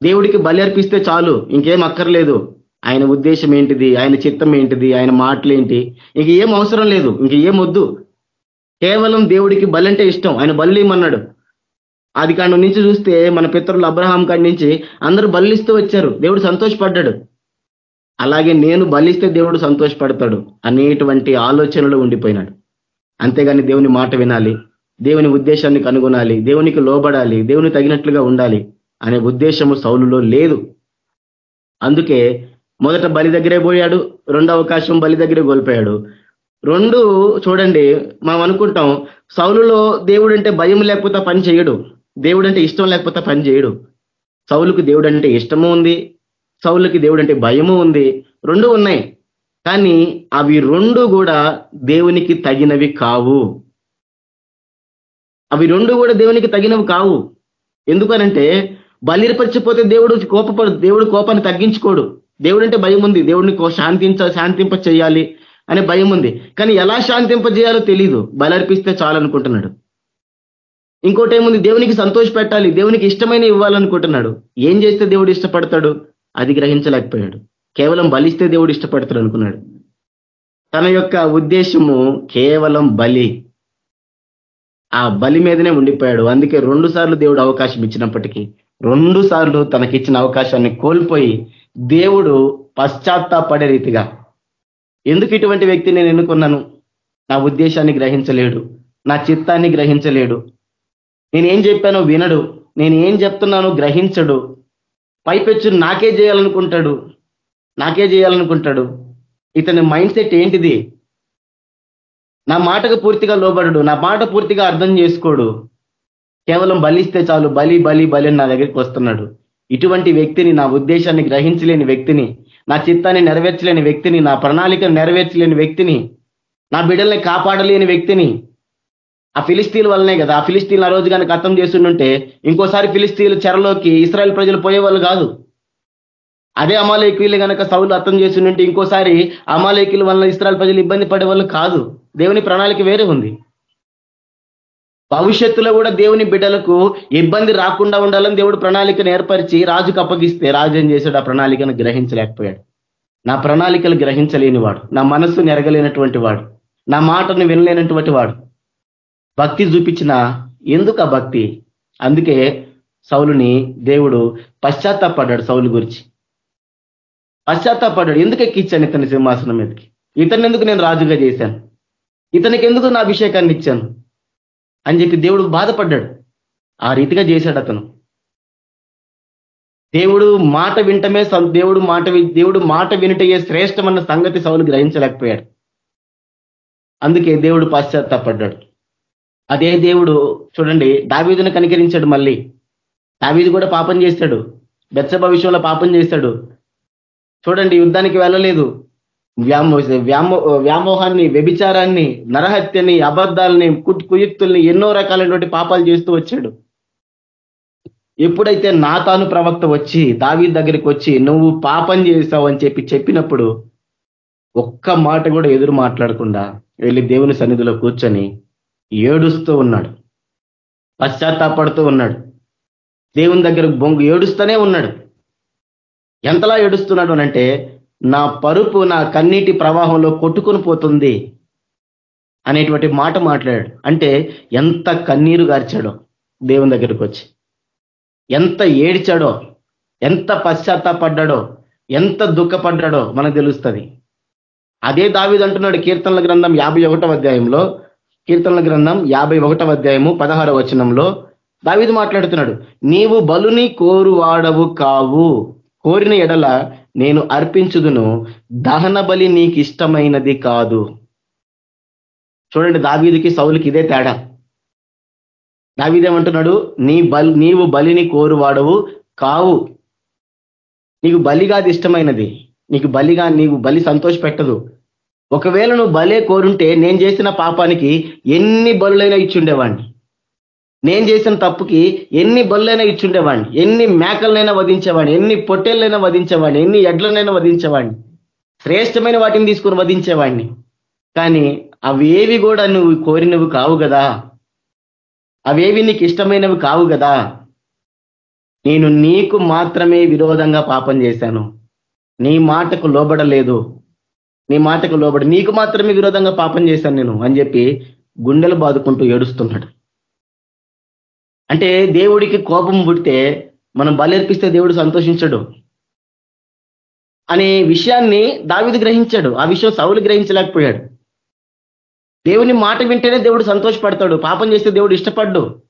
దేవుడికి బలి అర్పిస్తే చాలు ఇంకేం అక్కర్లేదు. ఆయన ఉద్దేశం ఏంటిది ఆయన చిత్తం ఏంటిది ఆయన మాటలు ఏంటి ఇంక ఏం అవసరం లేదు ఇంక ఏం వద్దు. కేవలం దేవుడికి బలి అంటే ఇష్టం ఆయన బలిమన్నాడు అది కాండం నుంచి చూస్తే మన పితరులు అబ్రహాం కాడి నుంచి అందరూ బలిస్తూ వచ్చారు. దేవుడు సంతోషపడ్డాడు. అలాగే నేను బలిస్తే దేవుడు సంతోషపడతాడు అనేటువంటి ఆలోచనలో ఉండిపోయినాడు. అంతేగాని దేవుని మాట వినాలి దేవుని ఉద్దేశాన్ని కనుగొనాలి దేవునికి లోబడాలి దేవుని తగినట్లుగా ఉండాలి అనే ఉద్దేశము సౌలులో లేదు. అందుకే మొదట బలి దగ్గరే పోయాడు రెండో అవకాశం బలి దగ్గరే కోల్పోయాడు. రెండు చూడండి మనం అనుకుంటాం సౌలులో దేవుడు అంటే భయం లేకపోతే పని చేయడు. దేవుడు అంటే ఇష్టం లేకపోతే పని చేయడు. సౌలుకు దేవుడు అంటే ఇష్టము ఉంది. సౌలుకి దేవుడు అంటే భయము ఉంది. రెండు ఉన్నాయి. కానీ అవి రెండు కూడా దేవునికి తగినవి కావు. అవి రెండు కూడా దేవునికి తగినవి కావు. ఎందుకనంటే బలిరపరిచిపోతే దేవుడు కోపపడు దేవుడు కోపాన్ని తగ్గించుకోడు. దేవుడు అంటే భయం ఉంది. దేవుడిని శాంతించ శాంతింప చేయాలి అనే భయం ఉంది. కానీ ఎలా శాంతింప చేయాలో తెలీదు బలర్పిస్తే చాలనుకుంటున్నాడు ఇంకోటి ఏముంది? దేవునికి సంతోష పెట్టాలి. దేవునికి ఇష్టమైన ఇవ్వాలనుకుంటున్నాడు. ఏం చేస్తే దేవుడు ఇష్టపడతాడు? అది గ్రహించలేకపోయాడు. కేవలం బలిస్తే దేవుడు ఇష్టపడతాడు అనుకున్నాడు. తన యొక్క ఉద్దేశము కేవలం బలి. ఆ బలి మీదనే ఉండిపోయాడు. అందుకే రెండు సార్లు దేవుడు అవకాశం ఇచ్చినప్పటికీ రెండు సార్లు తనకిచ్చిన అవకాశాన్ని కోల్పోయి దేవుడు పశ్చాత్తాపడే రీతిగా. ఎందుకు ఇటువంటి వ్యక్తి నేను ఎన్నుకున్నాను? నా ఉద్దేశాన్ని గ్రహించలేడు. నా చిత్తాన్ని గ్రహించలేడు. నేనేం చెప్పానో వినడు. నేను ఏం చెప్తున్నానో గ్రహించడు. పైపెచ్చు నాకే చేయాలనుకుంటాడు. నాకే చేయాలనుకుంటాడు. ఇతని మైండ్ సెట్ ఏంటిది? నా మాటకు పూర్తిగా లోబడడు. నా మాట పూర్తిగా అర్థం చేసుకోడు. కేవలం బలిస్తే చాలు. బలి బలి బలి నా దగ్గరికి వస్తున్నాడు. ఇటువంటి వ్యక్తిని నా ఉద్దేశాన్ని గ్రహించలేని వ్యక్తిని నా చిత్తాన్ని నెరవేర్చలేని వ్యక్తిని నా ప్రణాళికను నెరవేర్చలేని వ్యక్తిని నా బిడ్డల్ని కాపాడలేని వ్యక్తిని ఆ ఫిలిస్తీన్ వల్లనే కదా. ఆ ఫిలిస్తీన్ ఆ రోజు కనుక అర్థం చేస్తుంటే ఇంకోసారి ఫిలిస్తీన్లు చెరలోకి ఇస్రాయల్ ప్రజలు పోయేవాళ్ళు కాదు. అదే అమాలేకీలు కనుక సౌలు అర్థం చేస్తుంటే ఇంకోసారి అమాలేకుల వల్ల ఇస్రాయల్ ప్రజలు ఇబ్బంది పడే వాళ్ళు కాదు. దేవుని ప్రణాళిక వేరే ఉంది. భవిష్యత్తులో కూడా దేవుని బిడ్డలకు ఇబ్బంది రాకుండా ఉండాలని దేవుడు ప్రణాళికను ఏర్పరిచి రాజుకు అప్పగిస్తే రాజు ఏం చేశాడు? ఆ ప్రణాళికను గ్రహించలేకపోయాడు. నా ప్రణాళికలు గ్రహించలేని వాడు. నా మనస్సు నెరగలేనటువంటి వాడు. నా మాటను వినలేనటువంటి వాడు. భక్తి చూపించిన ఎందుకు ఆ భక్తి? అందుకే సౌలుని దేవుడు పశ్చాత్తాపడ్డాడు సౌలు గురించి. పశ్చాత్తాపడ్డాడు ఎందుకు ఎక్కిచ్చాను ఇతని సింహాసనం మీదకి? ఇతన్ని ఎందుకు నేను రాజుగా చేశాను? ఇతనికి ఎందుకు నా అభిషేకాన్ని ఇచ్చాను? అని చెప్పి దేవుడు బాధపడ్డాడు. ఆ రీతిగా చేశాడు అతను. దేవుడు మాట వింటమే దేవుడు మాట దేవుడు మాట వినటయే శ్రేష్టమన్న సంగతి సౌలు గ్రహించలేకపోయాడు. అందుకే దేవుడు పశ్చాత్తాపడ్డాడు అదే దేవుడు చూడండి దావీదును కనికరించాడు మళ్ళీ. దావీదు కూడా పాపం చేస్తాడు. బెత్సభ విషయంలో పాపం చేస్తాడు. చూడండి యుద్ధానికి వెళ్ళలేదు. వ్యామో వ్యామో వ్యామోహాన్ని వ్యభిచారాన్ని నరహత్యని అబద్ధాలని కుయుక్తుల్ని ఎన్నో రకాలైనటువంటి పాపాలు చేస్తూ వచ్చాడు. ఎప్పుడైతే నా తాను ప్రవక్త వచ్చి దావీ దగ్గరికి వచ్చి నువ్వు పాపం చేశావు అని చెప్పి చెప్పినప్పుడు ఒక్క మాట కూడా ఎదురు మాట్లాడకుండా వెళ్ళి దేవుని సన్నిధిలో కూర్చొని ఏడుస్తూ ఉన్నాడు. పశ్చాత్తాపడుతూ ఉన్నాడు. దేవుని దగ్గర బొంగు ఏడుస్తూనే ఉన్నాడు. ఎంతలా ఏడుస్తున్నాడు అనంటే నా పరుపు నా కన్నీటి ప్రవాహంలో కొట్టుకొని పోతుంది అనేటువంటి మాట మాట్లాడాడు. అంటే ఎంత కన్నీరు గార్చాడో దేవుని దగ్గరికి వచ్చి. ఎంత ఏడ్చాడో ఎంత పశ్చాత్తాపడ్డాడో ఎంత దుఃఖపడ్డాడో మనకు తెలుస్తుంది. అదే దావిదంటున్నాడు కీర్తనల గ్రంథం యాభై అధ్యాయంలో కీర్తనల గ్రంథం యాభై అధ్యాయము పదహారవ వచనంలో దావిది మాట్లాడుతున్నాడు నీవు బలుని కోరువాడవు కావు. కోరిన ఎడల నేను అర్పించుదును. దహన బలి నీకు ఇష్టమైనది కాదు. చూడండి దావీదికి సౌలికి ఇదే తేడా. దావీదేమంటున్నాడు నీ బలి నీవు బలిని కోరువాడవు కావు. నీకు బలిగా అది ఇష్టమైనది. నీకు బలిగా నీకు బలి సంతోష పెట్టదు ఒకవేళ నువ్వు బలే కోరుంటే నేను చేసిన పాపానికి ఎన్ని బలులైనా ఇచ్చుండేవాడిని నేను చేసిన తప్పుకి ఎన్ని బొల్లైనా ఇచ్చుండేవాడిని ఎన్ని మేకలనైనా వధించేవాడిని ఎన్ని పొట్టెళ్ళైనా వధించేవాడిని ఎన్ని ఎడ్లనైనా వధించేవాడిని శ్రేష్టమైన వాటిని తీసుకొని వధించేవాడిని కానీ అవేవి కూడా నువ్వు కోరినవి కావు కదా. అవేవి నీకు ఇష్టమైనవి కావు కదా. నేను నీకు మాత్రమే విరోధంగా పాపం చేశాను. నీ మాటకు లోబడలేదు. నీ మాటకు లోబడి నీకు మాత్రమే విరోధంగా పాపం చేశాను నేను అని చెప్పి గుండెలు బాదుకుంటూ ఏడుస్తున్నాడు. అంటే దేవుడికి కోపం పుడితే మనం బలేర్పిస్తే దేవుడు సంతోషించడు. అనే విషయాన్ని దావిది గ్రహించాడు. ఆ విషయం సౌలు గ్రహించలేకపోయాడు. దేవుని మాట వింటేనే దేవుడు సంతోషపడతాడు. పాపం చేస్తే దేవుడు ఇష్టపడ్డు.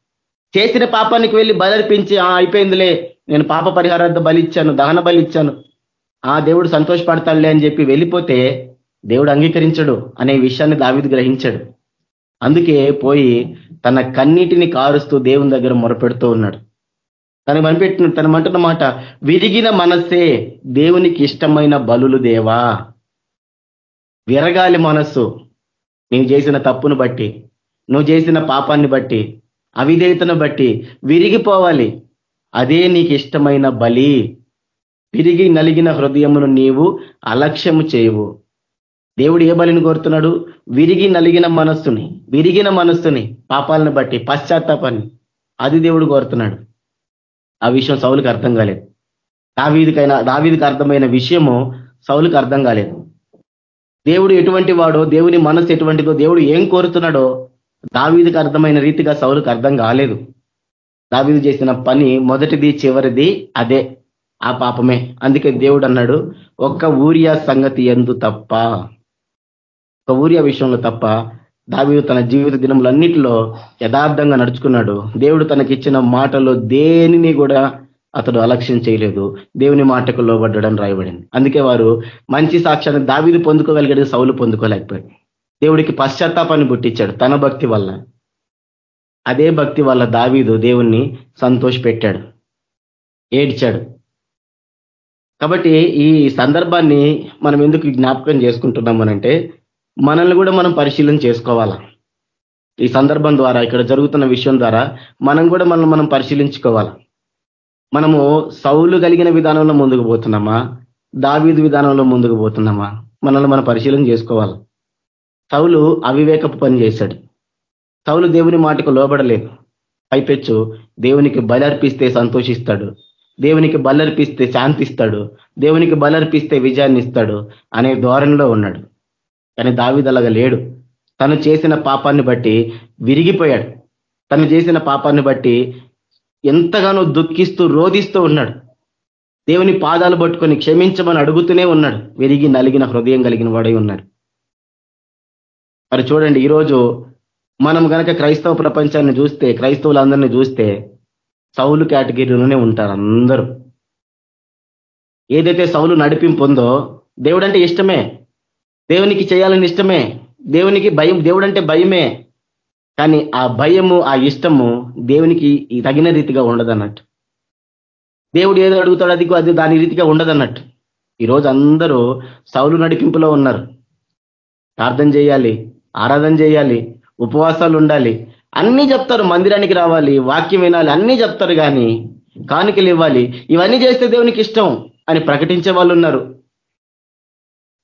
చేసిన పాపానికి వెళ్ళి బలర్పించి అయిపోయిందిలే. నేను పాప పరిహారార్థ బలిచ్చాను దహన బలిచ్చాను ఆ దేవుడు సంతోషపడతాడులే అని చెప్పి వెళ్ళిపోతే దేవుడు అంగీకరించడు అనే విషయాన్ని దావిది గ్రహించాడు. అందుకే పోయి తన కన్నీటిని కారుస్తూ దేవుని దగ్గర మొరపెడుతూ ఉన్నాడు. తను మనిపెట్టిన తన అంటున్న మాట విరిగిన మనస్సే దేవునికి ఇష్టమైన బలులు దేవా. విరగాలి మనస్సు నీవు చేసిన తప్పును బట్టి నువ్వు చేసిన పాపాన్ని బట్టి అవిధేయతను బట్టి విరిగిపోవాలి. అదే నీకు ఇష్టమైన బలి. విరిగి నలిగిన హృదయమును నీవు అలక్ష్యము చేయవు. దేవుడు ఏ బలిని కోరుతున్నాడు? విరిగి నలిగిన మనస్సుని విరిగిన మనస్సుని పాపాలను బట్టి పశ్చాత్తాపాన్ని అది దేవుడు కోరుతున్నాడు. ఆ విషయం సౌలుకి అర్థం కాలేదు. దావీదికైనా దావీదికి అర్థమైన విషయము సౌలుకి అర్థం కాలేదు. దేవుడు ఎటువంటి వాడో దేవుని మనస్సు ఎటువంటిదో దేవుడు ఏం కోరుతున్నాడో దావీదికి అర్థమైన రీతిగా సౌలుకి అర్థం కాలేదు. దావీదు చేసిన పని మొదటిది చివరిది అదే. ఆ పాపమే. అందుకే దేవుడు అన్నాడు ఒక్క ఊరియా సంగతి ఎందు తప్ప ఒక ఊరియా విషయంలో తప్ప దావీదు తన జీవిత దినములన్నిటిలో యథార్థంగా నడుచుకున్నాడు. దేవుడు తనకిచ్చిన మాటలో దేనిని కూడా అతడు అలక్ష్యం చేయలేదు. దేవుని మాటకు లోబడ్డని రాయబడింది. అందుకే వారు మంచి సాక్ష్యాన్ని దావీదు పొందుకోగలిగాడు సౌలు పొందుకోలేకపోయాడు. దేవుడికి పశ్చాత్తాపాన్ని పుట్టించాడు తన భక్తి వల్ల. అదే భక్తి వల్ల దావీదు దేవుణ్ణి సంతోష పెట్టాడు ఏడ్చాడు. కాబట్టి ఈ సందర్భాన్ని మనం ఎందుకు జ్ఞాపకం చేసుకుంటున్నామనంటే మనల్ని కూడా మనం పరిశీలన చేసుకోవాలా? ఈ సందర్భం ద్వారా ఇక్కడ జరుగుతున్న విషయం ద్వారా మనం కూడా మనం మనం పరిశీలించుకోవాలా? మనము సౌలు కలిగిన విధానంలో ముందుకు పోతున్నామా? దావీదు విధానంలో ముందుకు పోతున్నామా? మనల్ని మనం పరిశీలన చేసుకోవాలి? సౌలు అవివేకపు పని చేశాడు. సౌలు దేవుని మాటకు లోబడలేదు. పైపెచ్చు దేవునికి బలర్పిస్తే సంతోషిస్తాడు. దేవునికి బలర్పిస్తే శాంతిస్తాడు దేవునికి బలర్పిస్తే విజయాన్ని ఇస్తాడు అనే ధోరణిలో ఉన్నాడు. కానీ దావిదలగా లేడు. తను చేసిన పాపాన్ని బట్టి విరిగిపోయాడు. తను చేసిన పాపాన్ని బట్టి ఎంతగానో దుఃఖిస్తూ రోధిస్తూ ఉన్నాడు. దేవుని పాదాలు పట్టుకొని క్షమించమని అడుగుతూనే ఉన్నాడు. విరిగి నలిగిన హృదయం కలిగిన వాడై ఉన్నాడు. మరి చూడండి ఈరోజు మనం కనుక క్రైస్తవ ప్రపంచాన్ని చూస్తే క్రైస్తవులందరినీ చూస్తే సౌలు కేటగిరీలోనే ఉంటారు అందరూ. ఏదైతే సౌలు నడిపింపు ఉందో దేవుడంటే ఇష్టమే. దేవునికి చేయాలని ఇష్టమే. దేవునికి భయం దేవుడంటే భయమే. కానీ ఆ భయము ఆ ఇష్టము దేవునికి తగిన రీతిగా ఉండదన్నట్టు. దేవుడు ఏదో అడుగుతాడు అది అది దాని రీతిగా ఉండదన్నట్టు. ఈరోజు అందరూ సౌలు నడిపింపులో ఉన్నారు. ప్రార్థన చేయాలి ఆరాధన చేయాలి ఉపవాసాలు ఉండాలి అన్నీ చెప్తారు మందిరానికి రావాలి వాక్యం వినాలి అన్నీ చెప్తారు కానీ కానుకలు ఇవ్వాలి. ఇవన్నీ చేస్తే దేవునికి ఇష్టం అని ప్రకటించే వాళ్ళు ఉన్నారు.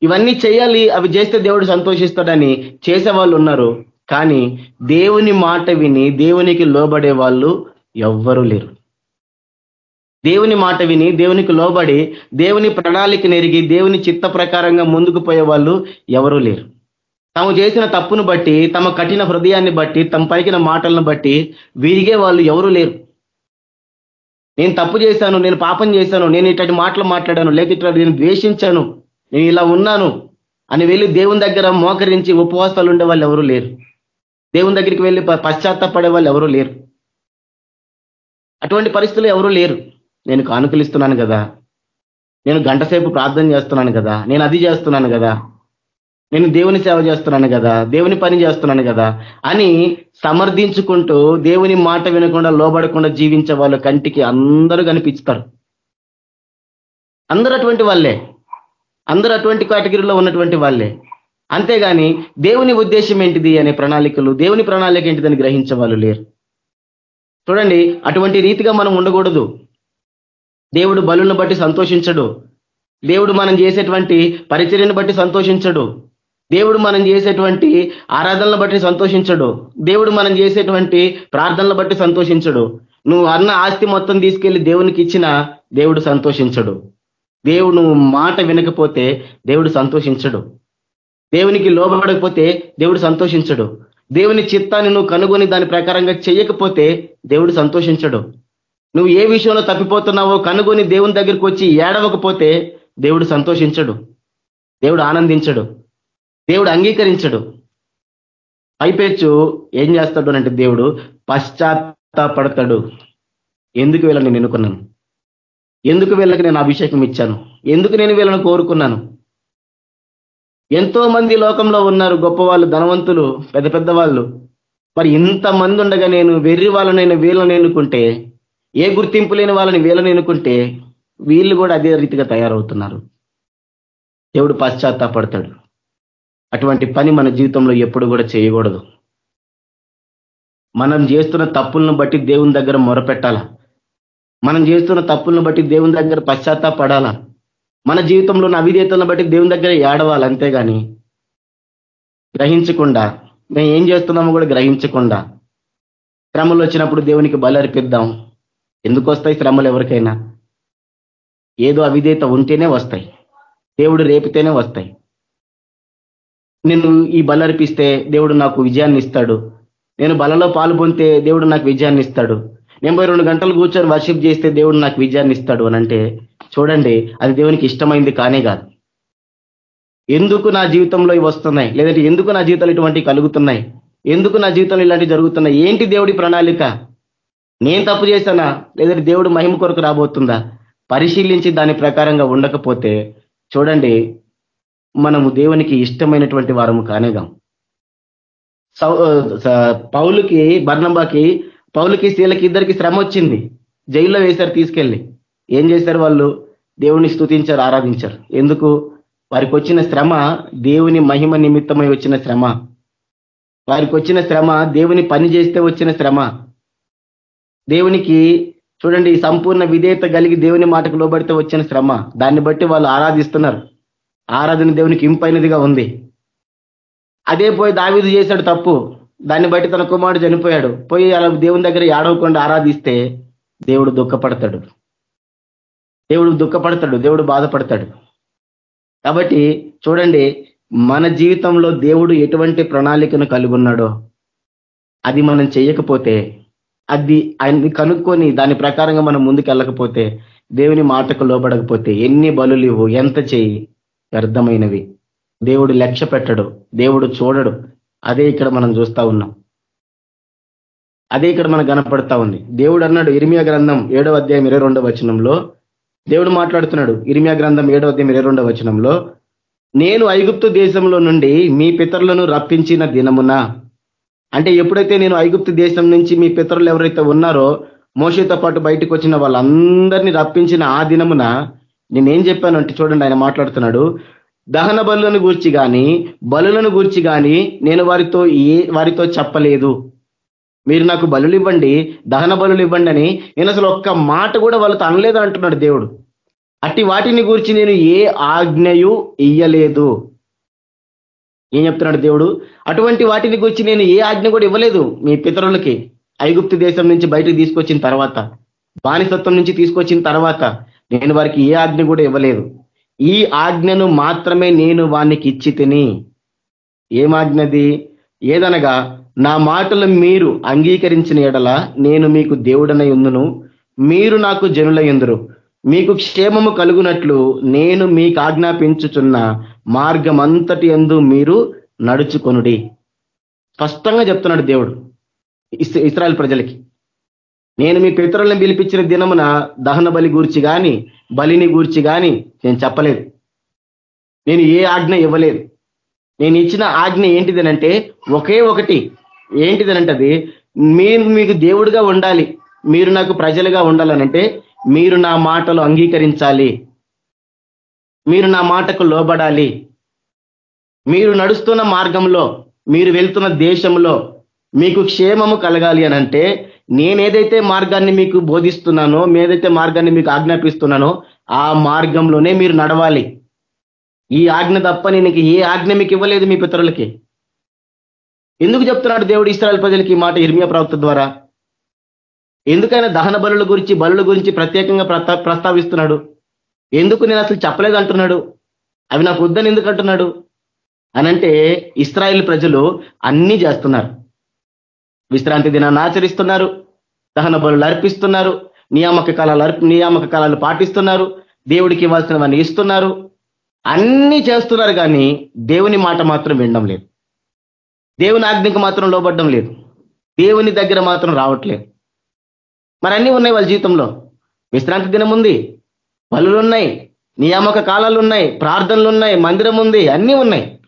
ఇవన్నీ చేయాలి అవి చేస్తే దేవుడు సంతోషిస్తాడని చేసే వాళ్ళు ఉన్నారు. కానీ దేవుని మాట విని దేవునికి లోబడే వాళ్ళు ఎవ్వరూ లేరు. దేవుని మాట విని దేవునికి లోబడి దేవుని ప్రణాళిక నెరిగి దేవుని చిత్త ప్రకారంగా ముందుకు పోయే వాళ్ళు ఎవరూ లేరు. తాము చేసిన తప్పును బట్టి తమ కఠిన హృదయాన్ని బట్టి తమ పలికిన మాటలను బట్టి విరిగే వాళ్ళు ఎవరూ లేరు. నేను తప్పు చేశాను నేను పాపం చేశాను నేను ఇట్లాంటి మాటలు మాట్లాడాను లేక ఇట్లా నేను ద్వేషించాను నేను ఇలా ఉన్నాను అని వెళ్ళి దేవుని దగ్గర మోకరించి ఉపవాసాలు ఉండే వాళ్ళు ఎవరూ లేరు. దేవుని దగ్గరికి వెళ్ళి పశ్చాత్తపడే వాళ్ళు ఎవరూ లేరు. అటువంటి పరిస్థితులు ఎవరూ లేరు. నేను కానుకలిస్తున్నాను కదా. నేను గంటసేపు ప్రార్థన చేస్తున్నాను కదా. నేను అది చేస్తున్నాను కదా. నేను దేవుని సేవ చేస్తున్నాను కదా దేవుని పని చేస్తున్నాను కదా అని సమర్థించుకుంటూ దేవుని మాట వినకుండా లోబడకుండా జీవించే వాళ్ళ కంటికి అందరూ కనిపిస్తారు. అందరూ అటువంటి వాళ్ళే. అందరూ అటువంటి కేటగిరీలో ఉన్నటువంటి వాళ్ళే. అంతేగాని దేవుని ఉద్దేశం ఏంటిది అనే ప్రణాళికలు దేవుని ప్రణాళిక ఏంటిదని గ్రహించే వాళ్ళు లేరు. చూడండి అటువంటి రీతిగా మనం ఉండకూడదు. దేవుడు బలులను బట్టి సంతోషించడు. దేవుడు మనం చేసేటువంటి పరిచర్యను బట్టి సంతోషించడు. దేవుడు మనం చేసేటువంటి ఆరాధనలు బట్టి సంతోషించడు. దేవుడు మనం చేసేటువంటి ప్రార్థనలు బట్టి సంతోషించడు. నువ్వు అన్న ఆస్తి మొత్తం తీసుకెళ్ళి దేవునికి ఇచ్చిన దేవుడు సంతోషించడు. దేవుడు నువ్వు మాట వినకపోతే దేవుడు సంతోషించడు. దేవునికి లోబడకపోతే దేవుడు సంతోషించడు. దేవుని చిత్తాన్ని నువ్వు కనుగొని దాని ప్రకారంగా చేయకపోతే దేవుడు సంతోషించడు. నువ్వు ఏ విషయంలో తప్పిపోతున్నావో కనుగొని దేవుని దగ్గరికి వచ్చి ఏడవకపోతే దేవుడు సంతోషించడు. దేవుడు ఆనందించడు. దేవుడు అంగీకరించడు. పైపేచ్చు ఏం చేస్తాడు అంటే దేవుడు పశ్చాత్తాపడతాడు. ఎందుకు వీళ్ళని నేను ఎన్నుకున్నాను ఎందుకు వీళ్ళకి నేను అభిషేకం ఇచ్చాను? ఎందుకు నేను వీళ్ళని కోరుకున్నాను? ఎంతో మంది లోకంలో ఉన్నారు గొప్పవాళ్ళు ధనవంతులు పెద్ద పెద్ద వాళ్ళు మరి ఇంతమంది ఉండగా నేను వెర్రి వాళ్ళనైనా వీళ్ళని ఎన్నుకుంటే ఏ గుర్తింపు లేని వాళ్ళని వీళ్ళని ఎన్నుకుంటే వీళ్ళు కూడా అదే రీతిగా తయారవుతున్నారు. దేవుడు పశ్చాత్తాపడతాడు. అటువంటి పని మన జీవితంలో ఎప్పుడు కూడా చేయకూడదు. మనం చేస్తున్న తప్పులను బట్టి దేవుని దగ్గర మొరపెట్టాలా? మనం చేస్తున్న తప్పులను బట్టి దేవుని దగ్గర పశ్చాత్తాపడాలా? మన జీవితంలో ఉన్న అవిధేతలను బట్టి దేవుని దగ్గర ఏడవాలి? అంతేగాని గ్రహించకుండా మేము ఏం చేస్తున్నామో కూడా గ్రహించకుండా శ్రమలు వచ్చినప్పుడు దేవునికి బలి అర్పిద్దాం ఎందుకు వస్తాయి శ్రమలు ఎవరికైనా? ఏదో అవిధేత ఉంటేనే వస్తాయి. దేవుడు రేపితేనే వస్తాయి. నేను ఈ బలి అర్పిస్తే దేవుడు నాకు విజయాన్ని ఇస్తాడు నేను బలలో పాలు పొందితే దేవుడు నాకు విజయాన్ని ఇస్తాడు ఎనభై రెండు గంటలు కూర్చొని వర్షిప్ చేస్తే దేవుడు నాకు విజయాన్ని ఇస్తాడు అని అంటే చూడండి అది దేవునికి ఇష్టమైంది కానే కాదు. ఎందుకు నా జీవితంలో ఇవి వస్తున్నాయి? లేదంటే ఎందుకు నా జీవితంలో ఇటువంటి కలుగుతున్నాయి? ఎందుకు నా జీవితంలో ఇలాంటివి జరుగుతున్నాయి? ఏంటి దేవుడి ప్రణాళిక? నేను తప్పు చేశానా? లేదంటే దేవుడు మహిమ కొరకు రాబోతుందా? పరిశీలించి దాని ప్రకారంగా ఉండకపోతే చూడండి మనము దేవునికి ఇష్టమైనటువంటి వారము కానేగాం పౌలుకి బర్ణంబాకి పౌలుకి స్త్రీలకి ఇద్దరికి శ్రమ వచ్చింది. జైల్లో వేశారు తీసుకెళ్ళి. ఏం చేశారు వాళ్ళు? దేవుని స్థుతించారు ఆరాధించారు. ఎందుకు? వారికి వచ్చిన శ్రమ దేవుని మహిమ నిమిత్తమై వచ్చిన శ్రమ. వారికి వచ్చిన శ్రమ దేవుని పని చేస్తే వచ్చిన శ్రమ. దేవునికి చూడండి సంపూర్ణ విధేయత కలిగి దేవుని మాటకు లోబడితే వచ్చిన శ్రమ. దాన్ని బట్టి వాళ్ళు ఆరాధిస్తున్నారు. ఆరాధన దేవునికి ఇంపైనదిగా ఉంది. అదే పోయి దావిదు చేశాడు తప్పు. దాన్ని బట్టి తన కుమారుడు చనిపోయాడు. పోయి అలా దేవుని దగ్గర ఏడవకుండా ఆరాధిస్తే దేవుడు దుఃఖపడతాడు. దేవుడు దుఃఖపడతాడు. దేవుడు బాధపడతాడు. కాబట్టి చూడండి మన జీవితంలో దేవుడు ఎటువంటి ప్రణాళికను కలిగి ఉన్నాడో అది మనం చేయకపోతే అది ఆయన్ని కనుక్కొని దాని ప్రకారంగా మనం ముందుకు వెళ్ళకపోతే దేవుని మాటకు లోబడకపోతే ఎన్ని బలులు ఇవ్వు ఎంత చేయి వ్యర్థమైనవి. దేవుడు లక్ష్య పెట్టడు దేవుడు చూడడు. అదే ఇక్కడ మనం చూస్తా ఉన్నాం. అదే ఇక్కడ మనకు కనపడతా ఉంది. దేవుడు అన్నాడు ఇరిమియా గ్రంథం ఏడవ అధ్యాయం ఇరవై రెండవ వచనంలో దేవుడు మాట్లాడుతున్నాడు ఇరిమియా గ్రంథం ఏడవ అధ్యాయం ఇరవై రెండవ వచనంలో నేను ఐగుప్తు దేశంలో నుండి మీ పితరులను రప్పించిన దినమున అంటే ఎప్పుడైతే నేను ఐగుప్తు దేశం నుంచి మీ పితరులు ఎవరైతే ఉన్నారో మోషతో పాటు బయటకు వచ్చిన వాళ్ళందరినీ రప్పించిన ఆ దినమున నేనేం చెప్పాను అంటే చూడండి ఆయన మాట్లాడుతున్నాడు. దహన బలులను గూర్చి కానీ బలులను గూర్చి కానీ నేను వారితో ఏ వారితో చెప్పలేదు. మీరు నాకు బలులు ఇవ్వండి దహన బలులు ఇవ్వండి అని నేను అసలు ఒక్క మాట కూడా వాళ్ళతో అనలేదు అంటున్నాడు దేవుడు. అట్టి వాటిని గురించి నేను ఏ ఆజ్ఞయు ఇయ్యలేదు. ఏం చెప్తున్నాడు దేవుడు? అటువంటి వాటిని గురించి నేను ఏ ఆజ్ఞ కూడా ఇవ్వలేదు మీ పితరులకి. ఐగుప్తు దేశం నుంచి బయటకు తీసుకొచ్చిన తర్వాత బానిసత్వం నుంచి తీసుకొచ్చిన తర్వాత నేను వారికి ఏ ఆజ్ఞ కూడా ఇవ్వలేదు. ఈ ఆజ్ఞను మాత్రమే నేను వానికి ఇచ్చి తిని. ఏమాజ్ఞది ఏదనగా నా మాటలు మీరు అంగీకరించిన ఎడల నేను మీకు దేవుడనై ఉందును. మీరు నాకు జనుల ఎందురు మీకు క్షేమము కలుగునట్లు నేను మీకు ఆజ్ఞాపించుచున్న మార్గం అంతటి ఎందు మీరు నడుచుకొనుడి. స్పష్టంగా చెప్తున్నాడు దేవుడు. ఇస్రాయల్ ప్రజలకి. నేను మీ పితరులను పిలిపించిన దినమున దహన బలి గూర్చి కానీ బలిని గూర్చి కానీ నేను చెప్పలేదు. నేను ఏ ఆజ్ఞ ఇవ్వలేదు. నేను ఇచ్చిన ఆజ్ఞ ఏంటిదనంటే ఒకే ఒకటి ఏంటిదనంటది అది మీరు మీకు దేవుడుగా ఉండాలి మీరు నాకు ప్రజలుగా ఉండాలనంటే మీరు నా మాటలు అంగీకరించాలి మీరు నా మాటకు లోబడాలి మీరు నడుస్తున్న మార్గంలో మీరు వెళ్తున్న దేశంలో మీకు క్షేమము కలగాలి అనంటే నేనేదైతే మార్గాన్ని మీకు బోధిస్తున్నానో ఏదైతే మార్గాన్ని మీకు ఆజ్ఞాపిస్తున్నానో ఆ మార్గంలోనే మీరు నడవాలి. ఈ ఆజ్ఞ తప్ప నేను ఏ ఆజ్ఞ మీకు ఇవ్వలేదు మీ పితరులకి. ఎందుకు చెప్తున్నాడు దేవుడు ఇస్రాయల్ ప్రజలకి ఈ మాట ఇర్మియా ప్రవక్త ద్వారా? ఎందుకైనా దహన బలుల గురించి బలుల గురించి ప్రత్యేకంగా ప్రస్తావిస్తున్నాడు. ఎందుకు నేను అసలు చెప్పలేదు అంటున్నాడు? అవి నాకు వద్దని ఎందుకు అంటున్నాడు? అనంటే ఇస్రాయేల్ ప్రజలు అన్నీ చేస్తున్నారు. విశ్రాంతి దినాన్ని ఆచరిస్తున్నారు. దహన బలు అర్పిస్తున్నారు. నియామక కాలాలు అర్పి నియామక కాలాలు పాటిస్తున్నారు. దేవుడికి ఇవ్వాల్సినవన్నీ ఇస్తున్నారు. అన్నీ చేస్తున్నారు కానీ దేవుని మాట మాత్రం వినడం లేదు. దేవుని ఆజ్ఞకు మాత్రం లోబడ్డం లేదు. దేవుని దగ్గర మాత్రం రావట్లేదు. మరి అన్నీ ఉన్నాయి వాళ్ళ జీవితంలో. విశ్రాంతి దినం ఉంది. బలులున్నాయి నియామక కాలాలు ఉన్నాయి. ప్రార్థనలు ఉన్నాయి. మందిరం ఉంది. అన్నీ ఉన్నాయి.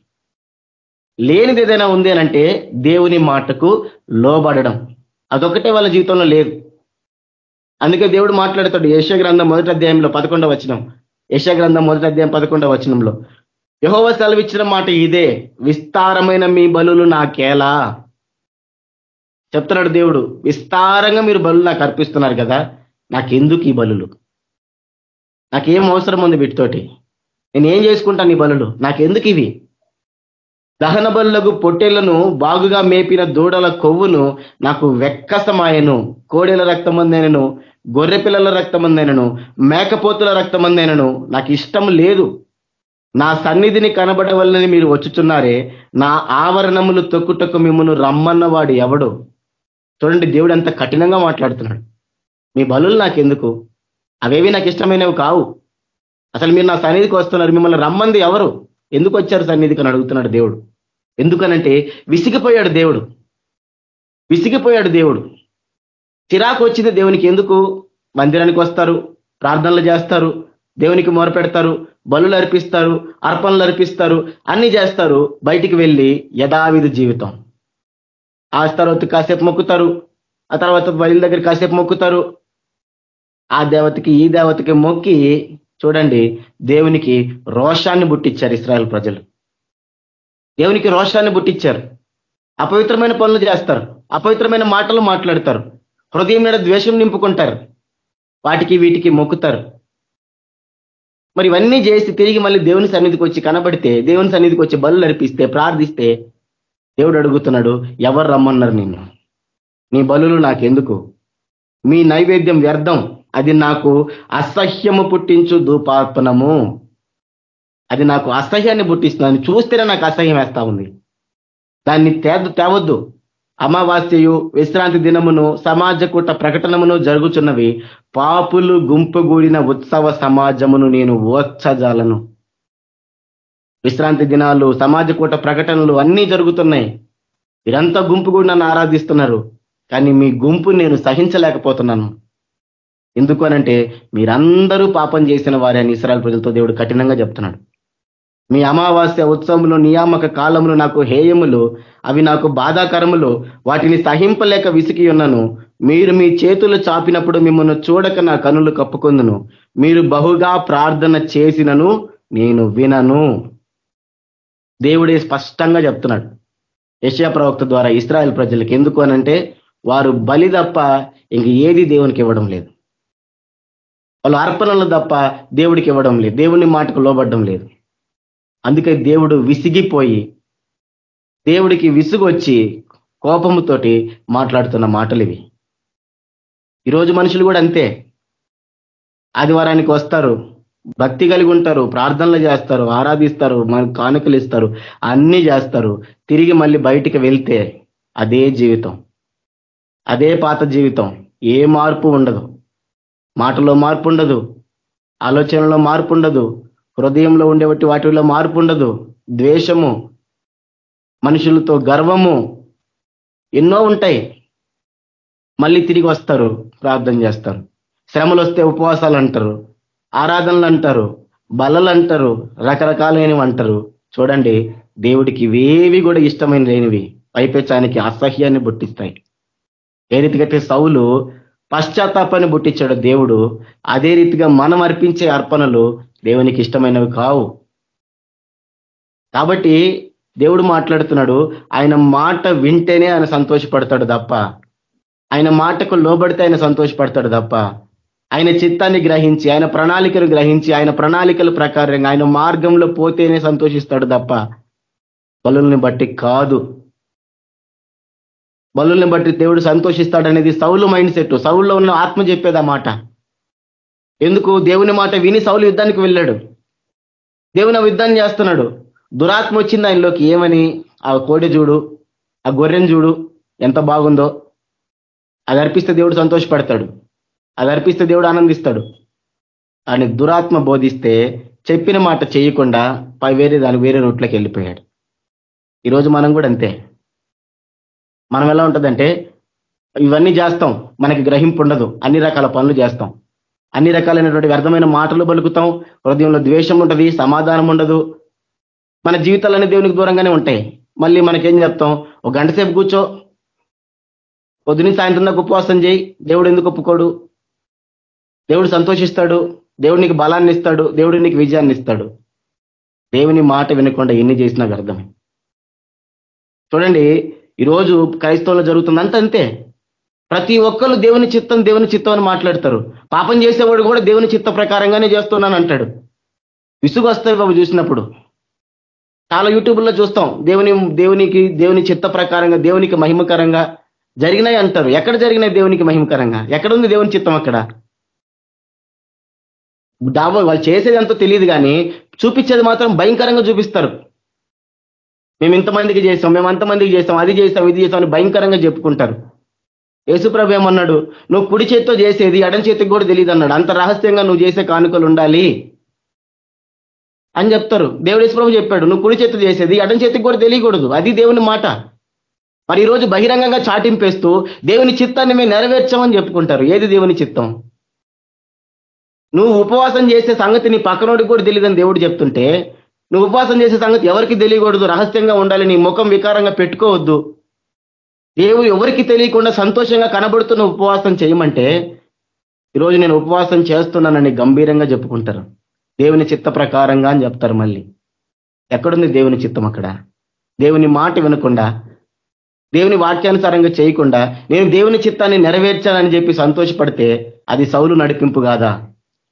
లేనిది ఏదైనా ఉంది అంటే దేవుని మాటకు లోబడడం. అదొకటే వాళ్ళ జీవితంలో లేదు. అందుకే దేవుడు మాట్లాడతాడు యశ గ్రంథం మొదటి అధ్యాయంలో పదకొండవ వచనం. యశ గ్రంథం మొదటి అధ్యాయం పదకొండవ వచనంలో. యహోవ సెలవిచ్చిన మాట ఇదే విస్తారమైన మీ బలులు నాకేలా? చెప్తున్నాడు దేవుడు విస్తారంగా మీరు బలు నాకు అర్పిస్తున్నారు కదా నాకెందుకు ఈ బలులు? నాకేం అవసరం ఉంది వీటితోటి? నేను ఏం చేసుకుంటాను ఈ బలులు? నాకెందుకు ఇవి? దహన బలులకు పొట్టెలను బాగుగా మేపిన దూడల కొవ్వును నాకు వెక్కసమాయను. కోడెల రక్తమందైనను గొర్రె పిల్లల రక్తమందైనను మేకపోతుల రక్తమందైనను నాకు ఇష్టం లేదు. నా సన్నిధిని కనబడవల్లని మీరు వచ్చుచున్నారే నా ఆవరణములు తొక్కుటకు మిమ్మల్ని రమ్మన్నవాడు ఎవడు? చూడండి దేవుడు ఎంత కఠినంగా మాట్లాడుతున్నాడు. మీ బలులు నాకెందుకు? అవేవి నాకు ఇష్టమైనవి కావు. అసలు మీరు నా సన్నిధికి వస్తున్నారు మిమ్మల్ని రమ్మంది ఎవరు? ఎందుకు వచ్చారు సన్నిధికి అని అడుగుతున్నాడు దేవుడు. ఎందుకనంటే విసిగిపోయాడు దేవుడు. విసిగిపోయాడు దేవుడు. చిరాకు వచ్చింది దేవునికి ఎందుకు? మందిరానికి వస్తారు ప్రార్థనలు చేస్తారు దేవునికి మొరపెడతారు బలులు అర్పిస్తారు అర్పణలు అర్పిస్తారు అన్ని చేస్తారు. బయటికి వెళ్ళి యథావిధి జీవితం. ఆ తర్వాత కాసేపు మొక్కుతారు ఆ తర్వాత బయలు దగ్గర కాసేపు మొక్కుతారు. ఆ దేవతకి ఈ దేవతకి మొక్కి చూడండి దేవునికి రోషాన్ని బుట్టించారు ఇస్రాయల్ ప్రజలు. దేవునికి రోషాన్ని పుట్టించారు. అపవిత్రమైన పనులు చేస్తారు. అపవిత్రమైన మాటలు మాట్లాడతారు. హృదయం మీద ద్వేషం నింపుకుంటారు. వాటికి వీటికి మొక్కుతారు. మరి ఇవన్నీ చేసి తిరిగి మళ్ళీ దేవుని సన్నిధికి వచ్చి కనబడితే దేవుని సన్నిధికి వచ్చి బలు నడిపిస్తే ప్రార్థిస్తే దేవుడు అడుగుతున్నాడు ఎవరు రమ్మన్నారు నిన్ను? నీ బలులు నాకెందుకు? మీ నైవేద్యం వ్యర్థం. అది నాకు అసహ్యము పుట్టించు ధూపార్పణము. అది నాకు అసహ్యాన్ని పుట్టిస్తుంది. చూస్తేనే నాకు అసహ్యం వేస్తా ఉంది. దాన్ని తేద తేవద్దు. అమావాస్యయు విశ్రాంతి దినమును సమాజ కూట ప్రకటనమును జరుగుచున్నవి. పాపులు గుంపుగూడిన ఉత్సవ సమాజమును నేను ఓత్సజాలను విశ్రాంతి దినాలు సమాజ కూట ప్రకటనలు అన్నీ జరుగుతున్నాయి. మీరంతా గుంపుగూడి నన్ను ఆరాధిస్తున్నారు. కానీ మీ గుంపు నేను సహించలేకపోతున్నాను. ఎందుకు అనంటే మీరందరూ పాపం చేసిన వారే అని ఇస్రాయల్ ప్రజలతో దేవుడు కఠినంగా చెప్తున్నాడు. మీ అమావాస్య ఉత్సవములు నియామక కాలములు నాకు హేయములు అవి నాకు బాధాకరములు. వాటిని సహింపలేక విసికి ఉన్నను. మీరు మీ చేతులు చాపినప్పుడు మిమ్మల్ని చూడక నా కనులు కప్పుకుందును. మీరు బహుగా ప్రార్థన చేసినను నేను వినను. దేవుడే స్పష్టంగా చెప్తున్నాడు. యశా ప్రవక్త ద్వారా ఇస్రాయల్ ప్రజలకు ఎందుకు అనంటే వారు బలి తప్ప ఇంక ఏది దేవునికి ఇవ్వడం లేదు. వాళ్ళు అర్పణలు తప్ప దేవుడికి ఇవ్వడం లేదు. దేవుని మాటకు లోబడడం లేదు. అందుకే దేవుడు విసిగిపోయి దేవుడికి విసుగొచ్చి కోపముతోటి మాట్లాడుతున్న మాటలు ఇవి ఈరోజు మనుషులు కూడా అంతే. ఆదివారానికి వస్తారు భక్తి కలిగి ఉంటారు ప్రార్థనలు చేస్తారు ఆరాధిస్తారు మన కానుకలు ఇస్తారు అన్నీ చేస్తారు. తిరిగి మళ్ళీ బయటికి వెళ్తే అదే జీవితం. అదే పాత జీవితం. ఏ మార్పు ఉండదు. మాటలో మార్పు ఉండదు. ఆలోచనలో మార్పు ఉండదు. హృదయంలో ఉండేవాటి వాటిలో మార్పు ఉండదు. ద్వేషము మనుషులతో గర్వము ఎన్నో ఉంటాయి. మళ్ళీ తిరిగి వస్తారు ప్రార్థన చేస్తారు. శ్రమలు వస్తే ఉపవాసాలు అంటారు ఆరాధనలు అంటారు బలలు అంటారు రకరకాలైనవి అంటారు. చూడండి దేవుడికి ఇవేవి కూడా ఇష్టమైన లేనివి. పైపెచ్చానికి అసహ్యాన్ని బుట్టిస్తాయి ఏ రీతికైతే సౌలు పశ్చాత్తాపాన్ని బుట్టించాడు దేవుడు అదే రీతిగా మనం అర్పించే అర్పణలు దేవునికి ఇష్టమైనవి కావు. కాబట్టి దేవుడు మాట్లాడుతున్నాడు ఆయన మాట వింటేనే ఆయన సంతోషపడతాడు తప్ప ఆయన మాటకు లోబడితే ఆయన సంతోషపడతాడు తప్ప ఆయన చిత్తాన్ని గ్రహించి ఆయన ప్రణాళికను గ్రహించి ఆయన ప్రణాళికల ప్రకారంగా ఆయన మార్గంలో పోతేనే సంతోషిస్తాడు తప్ప బలుల్ని బట్టి కాదు. బలుల్ని బట్టి దేవుడు సంతోషిస్తాడనేది సౌలు మైండ్ సెట్. సౌల్లో ఉన్న ఆత్మ చెప్పేది ఆ మాట. ఎందుకు? దేవుని మాట విని సౌలు యుద్ధానికి వెళ్ళాడు. దేవుని యుద్ధాన్ని చేస్తున్నాడు. దురాత్మ వచ్చింది ఆయనలోకి. ఏమని? ఆ కోడి చూడు ఆ గొర్రెను చూడు ఎంత బాగుందో. అది అర్పిస్తే దేవుడు సంతోషపడతాడు. అది అర్పిస్తే దేవుడు ఆనందిస్తాడు. అని దురాత్మ బోధిస్తే చెప్పిన మాట చేయకుండా పై వేరే దాని వేరే రూట్లోకి వెళ్ళిపోయాడు. ఈరోజు మనం కూడా అంతే. మనం ఎలా ఉంటుందంటే ఇవన్నీ చేస్తాం. మనకి గ్రహింపు ఉండదు. అన్ని రకాల పనులు చేస్తాం. అన్ని రకాలైనటువంటి వ్యర్థమైన మాటలు పలుకుతాం. హృదయంలో ద్వేషం ఉంటుంది సమాధానం ఉండదు. మన జీవితాలన్నీ దేవునికి దూరంగానే ఉంటాయి. మళ్ళీ మనకేం చెప్తాం ఒక గంట సేపు కూర్చో. పొద్దుని సాయంత్రం దాకా ఉపవాసం చేయి. దేవుడు ఎందుకు ఒప్పుకోడు? దేవుడు సంతోషిస్తాడు. దేవుడు నీకు బలాన్ని ఇస్తాడు. దేవుడు నీకు విజయాన్ని ఇస్తాడు. దేవుని మాట వినకుండా ఎన్ని చేసినా అర్థమే చూడండి ఈరోజు క్రైస్తవంలో జరుగుతుందంత అంతే. ప్రతి ఒక్కరు దేవుని చిత్తం దేవుని చిత్తం అని మాట్లాడతారు. పాపం చేసేవాడు కూడా దేవుని చిత్త ప్రకారంగానే చేస్తున్నాను అంటాడు. విసుగు వస్తాయి బాబు చూసినప్పుడు. చాలా యూట్యూబ్లో చూస్తాం. దేవుని దేవునికి దేవుని చిత్త ప్రకారంగా దేవునికి మహిమకరంగా జరిగినాయి అంటారు. ఎక్కడ జరిగినాయి దేవునికి మహిమకరంగా? ఎక్కడ ఉంది దేవుని చిత్తం అక్కడ? డాబా వాళ్ళు చేసేది ఎంతో తెలియదు కానీ చూపించేది మాత్రం భయంకరంగా చూపిస్తారు. మేము ఇంతమందికి చేసాం మేము అంతమందికి చేసాం అది చేసాం ఇది చేసాం అని భయంకరంగా చెప్పుకుంటారు. యేసుప్రభు ఏమన్నాడు? నువ్వు కుడి చేత్తో చేసేది ఎడం చేతికి కూడా తెలియదు అన్నాడు అంత రహస్యంగా నువ్వు చేసే కానుకలు ఉండాలి. అని చెప్తారు. దేవుడు యేసుప్రభు చెప్పాడు నువ్వు కుడి చేత్తో చేసేది ఎడం చేతికి కూడా తెలియకూడదు. అది దేవుని మాట. మరి ఈరోజు బహిరంగంగా చాటింపేస్తూ దేవుని చిత్తాన్ని మేము నెరవేర్చామని చెప్పుకుంటారు. ఏది దేవుని చిత్తం? నువ్వు ఉపవాసం చేసే సంగతి నీ పక్కనోడికి కూడా తెలియదని దేవుడు చెప్తుంటే నువ్వు ఉపవాసం చేసే సంగతి ఎవరికి తెలియకూడదు రహస్యంగా ఉండాలి నీ ముఖం వికారంగా పెట్టుకోవద్దు. దేవుడు ఎవరికి తెలియకుండా సంతోషంగా కనబడుతున్న ఉపవాసం చేయమంటే ఈరోజు నేను ఉపవాసం చేస్తున్నానని గంభీరంగా చెప్పుకుంటారు. దేవుని చిత్త ప్రకారంగా అని చెప్తారు మళ్ళీ. ఎక్కడుంది దేవుని చిత్తం అక్కడ? దేవుని మాట వినకుండా దేవుని వాక్యానుసారంగా చేయకుండా నేను దేవుని చిత్తాన్ని నెరవేర్చానని చెప్పి సంతోషపడితే అది సౌలు నడిపింపు కాదా?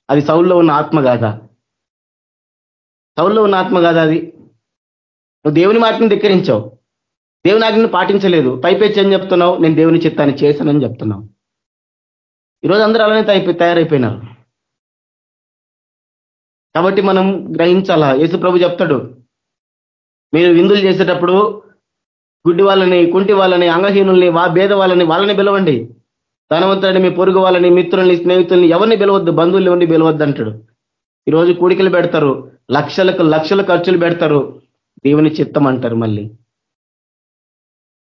అది సౌల్లో ఉన్న ఆత్మ కాదా? సౌల్లో ఉన్న ఆత్మ కాదా అది? నువ్వు దేవుని మాటను ధిక్కరించావు. దేవుని ఆజ్ఞను పాటించలేదు. పైపెచ్చి అని చెప్తున్నావు? నేను దేవుని చిత్తాన్ని చేశానని చెప్తున్నావు. ఈరోజు అందరూ అలానే తయారైపోయినారు. కాబట్టి మనం గ్రహించాలా? యేసు ప్రభు చెప్తాడు. మీరు విందులు చేసేటప్పుడు గుడ్డి వాళ్ళని కుంటి వాళ్ళని అంగహీనుల్ని వా భేద వాళ్ళని వాళ్ళని పిలవండి. ధనవంతుడిని మీ పొరుగు వాళ్ళని మిత్రుల్ని స్నేహితుల్ని ఎవరిని పిలవద్దు? బంధువులు ఎవరిని పిలవద్దు అంటాడు. ఈరోజు కూడికలు పెడతారు. లక్షలకు లక్షల ఖర్చులు పెడతారు. దేవుని చిత్తం అంటారు మళ్ళీ.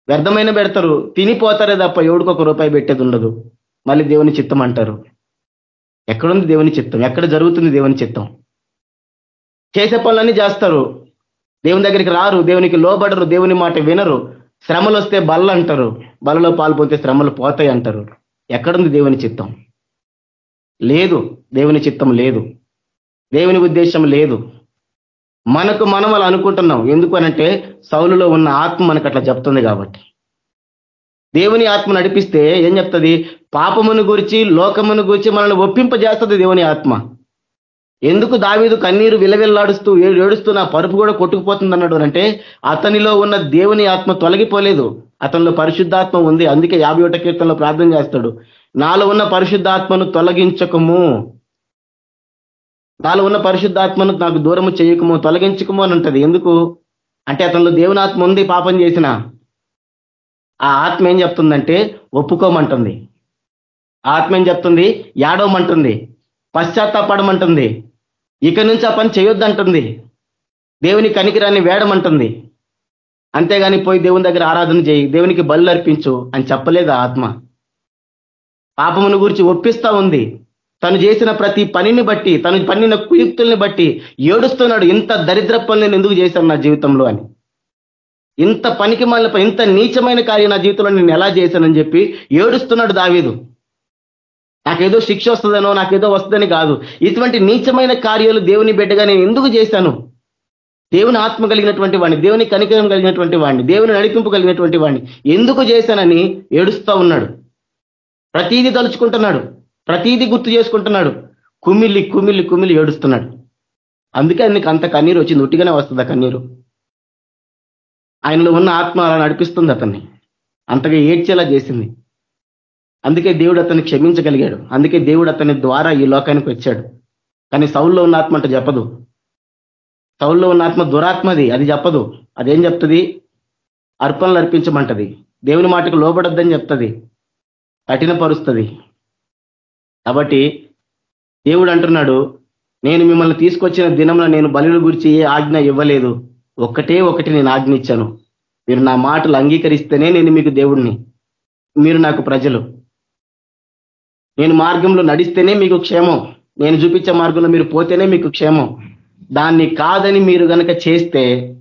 వ్యర్థమైన పెడతారు. తినిపోతారే తప్ప ఎవడికి ఒక రూపాయి పెట్టేది ఉండదు. మళ్ళీ దేవుని చిత్తం అంటారు. ఎక్కడుంది దేవుని చిత్తం? ఎక్కడ జరుగుతుంది దేవుని చిత్తం? చేసే పనులన్నీ చేస్తారు. దేవుని దగ్గరికి రారు. దేవునికి లోబడరు. దేవుని మాట వినరు. శ్రమలు వస్తే బల్ల అంటారు. బలలో పాల్పోతే శ్రమలు పోతాయి అంటారు. ఎక్కడుంది దేవుని చిత్తం? లేదు. దేవుని చిత్తం లేదు. దేవుని ఉద్దేశం లేదు. మనకు మనం అలా అనుకుంటున్నాం. ఎందుకు అనంటే సౌలులో ఉన్న ఆత్మ మనకు అట్లా చెప్తుంది కాబట్టి. దేవుని ఆత్మ నడిపిస్తే ఏం చెప్తుంది? పాపమును గురించి లోకమును గురించి మనల్ని ఒప్పింపజేస్తుంది దేవుని ఆత్మ. ఎందుకు దావీదు కన్నీరు విలవిల్లాడుస్తూ ఏడుస్తూ నా పరుపు కూడా కొట్టుకుపోతుంది అన్నాడు అంటే అతనిలో ఉన్న దేవుని ఆత్మ తొలగిపోలేదు. అతనిలో పరిశుద్ధాత్మ ఉంది. అందుకే యాభై ఒకట కీర్తనలో ప్రార్థన చేస్తాడు. నాలో ఉన్న పరిశుద్ధాత్మను తొలగించకము. నాలో ఉన్న పరిశుద్ధాత్మను నాకు దూరము చేయకమో తొలగించకము అని ఉంటుంది. ఎందుకు? అంటే అతనిలో దేవుని ఆత్మ ఉంది పాపం చేసిన. ఆ ఆత్మ ఏం చెప్తుందంటే ఒప్పుకోమంటుంది. ఆత్మ ఏం చెప్తుంది? ఏడవమంటుంది పశ్చాత్తాపడమంటుంది. ఇక నుంచి ఆ పని చేయొద్దంటుంది. దేవుని కనికిరాన్ని వేడమంటుంది. అంతేగాని పోయి దేవుని దగ్గర ఆరాధన చేయి దేవునికి బలు అర్పించు అని చెప్పలేదు ఆత్మ. పాపమును గురించి ఒప్పిస్తా ఉంది. తను చేసిన ప్రతి పనిని బట్టి తను పన్నిన కుయుక్తుల్ని బట్టి ఏడుస్తున్నాడు ఇంత దరిద్ర పనులు నేను ఎందుకు చేశాను నా జీవితంలో? అని. ఇంత పనికి మళ్ళీ ఇంత నీచమైన కార్యం నా జీవితంలో నేను ఎలా చేశానని చెప్పి ఏడుస్తున్నాడు దావీదు. నాకేదో శిక్ష వస్తుందనో నాకేదో వస్తుందని కాదు. ఇటువంటి నీచమైన కార్యాలు దేవుని బిడ్డగా నేను ఎందుకు చేశాను? దేవుని ఆత్మ కలిగినటువంటి వాడిని దేవుని కనికరం కలిగినటువంటి వాడిని దేవుని నడిపింపు కలిగినటువంటి వాడిని ఎందుకు చేశానని ఏడుస్తూ ఉన్నాడు. ప్రతీది తలుచుకుంటున్నాడు. ప్రతీది గుర్తు చేసుకుంటున్నాడు. కుమిల్లి కుమిల్లి కుమిలి ఏడుస్తున్నాడు. అందుకే ఆయనకి అంత కన్నీరు వచ్చింది. ఉట్టిగానే వస్తుంది ఆ కన్నీరు. ఆయనలో ఉన్న ఆత్మ అలా నడిపిస్తుంది అతన్ని. అంతగా ఏడ్చేలా చేసింది. అందుకే దేవుడు అతన్ని క్షమించగలిగాడు. అందుకే దేవుడు అతని ద్వారా ఈ లోకానికి వచ్చాడు. కానీ సౌల్లో ఉన్న ఆత్మ అంటే చెప్పదు. సౌల్లో ఉన్న ఆత్మ దురాత్మది. అది చెప్పదు. అదేం చెప్తుంది? అర్పణలు అర్పించమంటది. దేవుని మాటకు లోబడద్దని చెప్తుంది. కఠినపరుస్తుంది. కాబట్టి దేవుడు అంటున్నాడు నేను మిమ్మల్ని తీసుకొచ్చిన దినంలో నేను బలుల గురించి ఏ ఆజ్ఞ ఇవ్వలేదు. ఒక్కటే ఒకటి నేను ఆజ్ఞ ఇచ్చాను మీరు నా మాటలు అంగీకరిస్తేనే నేను మీకు దేవుడిని మీరు నాకు ప్రజలు. నేను మార్గంలో నడిస్తేనే మీకు క్షేమం. నేను చూపించే మార్గంలో మీరు పోతేనే మీకు క్షేమం. దాన్ని కాదని మీరు కనుక చేస్తే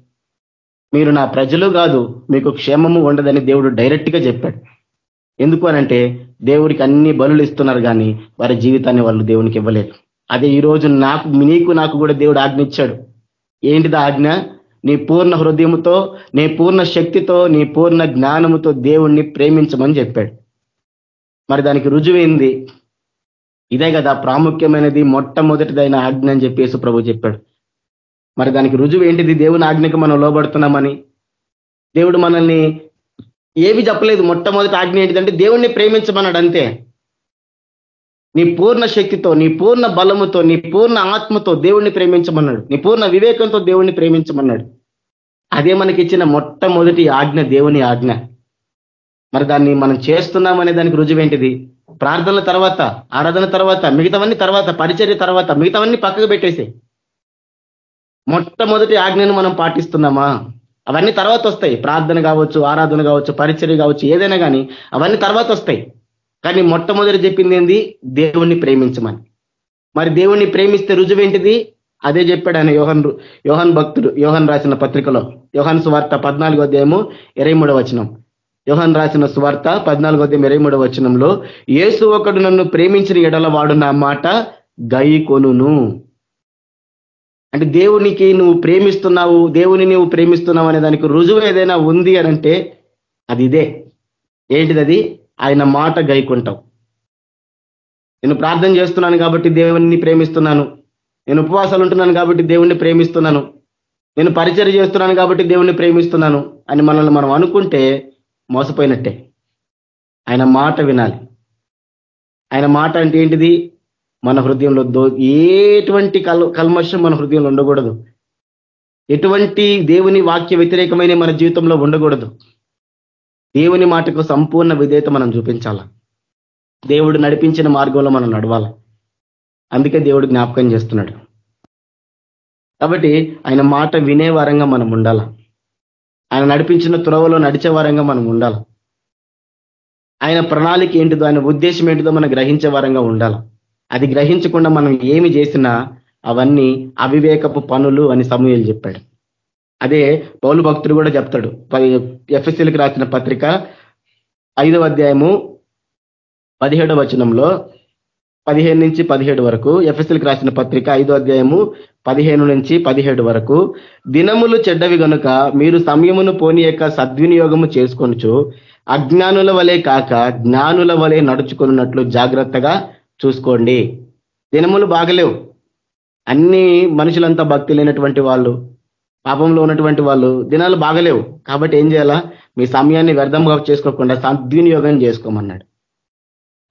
మీరు నా ప్రజలు కాదు మీకు క్షేమము ఉండదని దేవుడు డైరెక్ట్గా చెప్పాడు. ఎందుకు అనంటే దేవుడికి అన్ని బలులు ఇస్తున్నారు కానీ వారి జీవితాన్ని వాళ్ళు దేవునికి ఇవ్వలేదు. అదే ఈరోజు నాకు నీకు నాకు కూడా దేవుడు ఆజ్ఞ ఇచ్చాడు. ఏంటిది ఆజ్ఞ? నీ పూర్ణ హృదయముతో నీ పూర్ణ శక్తితో నీ పూర్ణ జ్ఞానముతో దేవుణ్ణి ప్రేమించమని చెప్పాడు. మరి దానికి రుజువైంది ఇదే కదా ప్రాముఖ్యమైనది మొట్టమొదటిదైన ఆజ్ఞ అని చెప్పేసి ప్రభు చెప్పాడు. మరి దానికి రుజువు ఏంటిది? దేవుని ఆజ్ఞకు మనం లోబడుతున్నామని. దేవుడు మనల్ని ఏవి చెప్పలేదు మొట్టమొదటి ఆజ్ఞ ఏంటిదంటే దేవుణ్ణి ప్రేమించమన్నాడు అంతే నీ పూర్ణ శక్తితో నీ పూర్ణ బలముతో నీ పూర్ణ ఆత్మతో దేవుణ్ణి ప్రేమించమన్నాడు. నీ పూర్ణ వివేకంతో దేవుణ్ణి ప్రేమించమన్నాడు. అదే మనకి ఇచ్చిన మొట్టమొదటి ఆజ్ఞ దేవుని ఆజ్ఞ. మరి దాన్ని మనం చేస్తున్నామనే దానికి రుజువేంటిది? ప్రార్థనల తర్వాత ఆరాధన తర్వాత మిగతావన్నీ తర్వాత పరిచర్య తర్వాత మిగతావన్నీ పక్కకు పెట్టేసే మొట్టమొదటి ఆజ్ఞను మనం పాటిస్తున్నామా? అవన్నీ తర్వాత వస్తాయి. ప్రార్థన కావచ్చు ఆరాధన కావచ్చు పరిచర్య కావచ్చు ఏదైనా కానీ అవన్నీ తర్వాత వస్తాయి. కానీ మొట్టమొదటి చెప్పింది ఏంది? దేవుణ్ణి ప్రేమించమని. మరి దేవుణ్ణి ప్రేమిస్తే రుజువేంటిది అదే చెప్పాడు ఆయన యోహన్ యోహన్ భక్తుడు యోహన్ రాసిన పత్రికలో. యోహన్ సువార్త పద్నాలుగో అధ్యాయము ఇరవై వచనం. యోహన్ రాసిన సువార్త పద్నాలుగో అధ్యాయం ఇరవై వచనంలో ఏసు ఒకడు నన్ను ప్రేమించిన ఎడల వాడు నా మాట గై కొనును అంటే దేవునికి నువ్వు ప్రేమిస్తున్నావు దేవుని నువ్వు ప్రేమిస్తున్నావు అనే దానికి రుజువు ఏదైనా ఉంది అనంటే అది ఇదే. ఏంటిది అది? ఆయన మాట గైకుంటావు. నేను ప్రార్థన చేస్తున్నాను కాబట్టి దేవుణ్ణి ప్రేమిస్తున్నాను. నేను ఉపవాసాలు ఉంటున్నాను కాబట్టి దేవుణ్ణి ప్రేమిస్తున్నాను. నేను పరిచయం చేస్తున్నాను కాబట్టి దేవుణ్ణి ప్రేమిస్తున్నాను అని మనల్ని మనం అనుకుంటే మోసపోయినట్టే. ఆయన మాట వినాలి. ఆయన మాట అంటే ఏంటిది? మన హృదయంలో దో ఎటువంటి కల్ కల్మషం మన హృదయంలో ఉండకూడదు. ఎటువంటి దేవుని వాక్య వ్యతిరేకమైన మన జీవితంలో ఉండకూడదు. దేవుని మాటకు సంపూర్ణ విధేయత మనం చూపించాల? దేవుడు నడిపించిన మార్గంలో మనం నడవాల? అందుకే దేవుడు జ్ఞాపకం చేస్తున్నాడు. కాబట్టి ఆయన మాట వినే వారంగా మనం ఉండాల? ఆయన నడిపించిన తురవలో నడిచే వారంగా మనం ఉండాల? ఆయన ప్రణాళిక ఏంటిదో ఆయన ఉద్దేశం ఏంటిదో మనం గ్రహించే వారంగా ఉండాలి? అది గ్రహించకుండా మనం ఏమి చేసినా అవన్నీ అవివేకపు పనులు అని సమూహలు చెప్పాడు. అదే పౌలు భక్తుడు కూడా చెప్తాడు. ఎఫ్ఎస్సీలకు రాసిన పత్రిక ఐదవ అధ్యాయము పదిహేడవ వచనంలో పదిహేను నుంచి పదిహేడు వరకు ఎఫ్ఎస్ఎల్కి రాసిన పత్రిక ఐదో అధ్యాయము పదిహేను నుంచి పదిహేడు వరకు దినములు చెడ్డవి గనుక మీరు సమయమును పోని యొక్క సద్వినియోగము చేసుకొనచ్చు అజ్ఞానుల వలె కాక జ్ఞానుల వలె నడుచుకున్నట్లు జాగ్రత్తగా చూసుకోండి. దినములు బాగలేవు. అన్ని మనుషులంతా భక్తి లేనటువంటి వాళ్ళు పాపంలో ఉన్నటువంటి వాళ్ళు దినాలు బాగలేవు. కాబట్టి ఏం చేయాలా? మీ సమయాన్ని వ్యర్థంగా చేసుకోకుండా సద్వినియోగం చేసుకోమన్నాడు.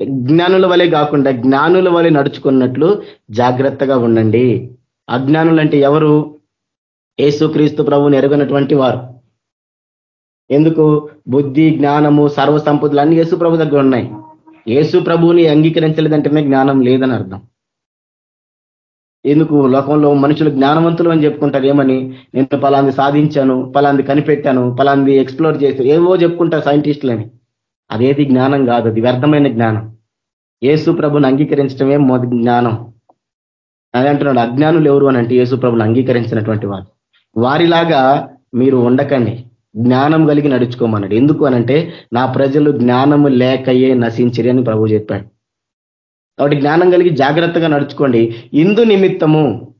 జ్ఞానుల వలె కాకుండా జ్ఞానుల వలె నడుచుకున్నట్లు జాగ్రత్తగా ఉండండి. అజ్ఞానులు అంటే ఎవరు? ఏసుక్రీస్తు ప్రభుని ఎరగనటువంటి వారు. ఎందుకు? బుద్ధి జ్ఞానము సర్వసంపదలు అన్ని యేసు ప్రభు దగ్గర ఉన్నాయి. యేసు ప్రభువుని అంగీకరించలేదంటేనే జ్ఞానం లేదని అర్థం. ఎందుకు? లోకంలో మనుషులు జ్ఞానవంతులు అని చెప్పుకుంటారు. ఏమని? నేను పలాంది సాధించాను పలాంది కనిపెట్టాను పలాంది ఎక్స్ప్లోర్ చేశాను ఏవో చెప్పుకుంటారు సైంటిస్టులని. అదేది జ్ఞానం కాదు అది వ్యర్థమైన జ్ఞానం. యేసు ప్రభుని అంగీకరించడమే మొదటి జ్ఞానం. అదే అంటున్నాడు అజ్ఞానులు ఎవరు అని అంటే యేసు ప్రభుని అంగీకరించినటువంటి వారు. వారిలాగా మీరు ఉండకండి. జ్ఞానం కలిగి నడుచుకోమన్నాడు. ఎందుకు అనంటే నా ప్రజలు జ్ఞానము లేకయే నశించరి అని ప్రభు చెప్పాడు. కాబట్టి జ్ఞానం కలిగి జాగ్రత్తగా నడుచుకోండి. ఇందు నిమిత్తము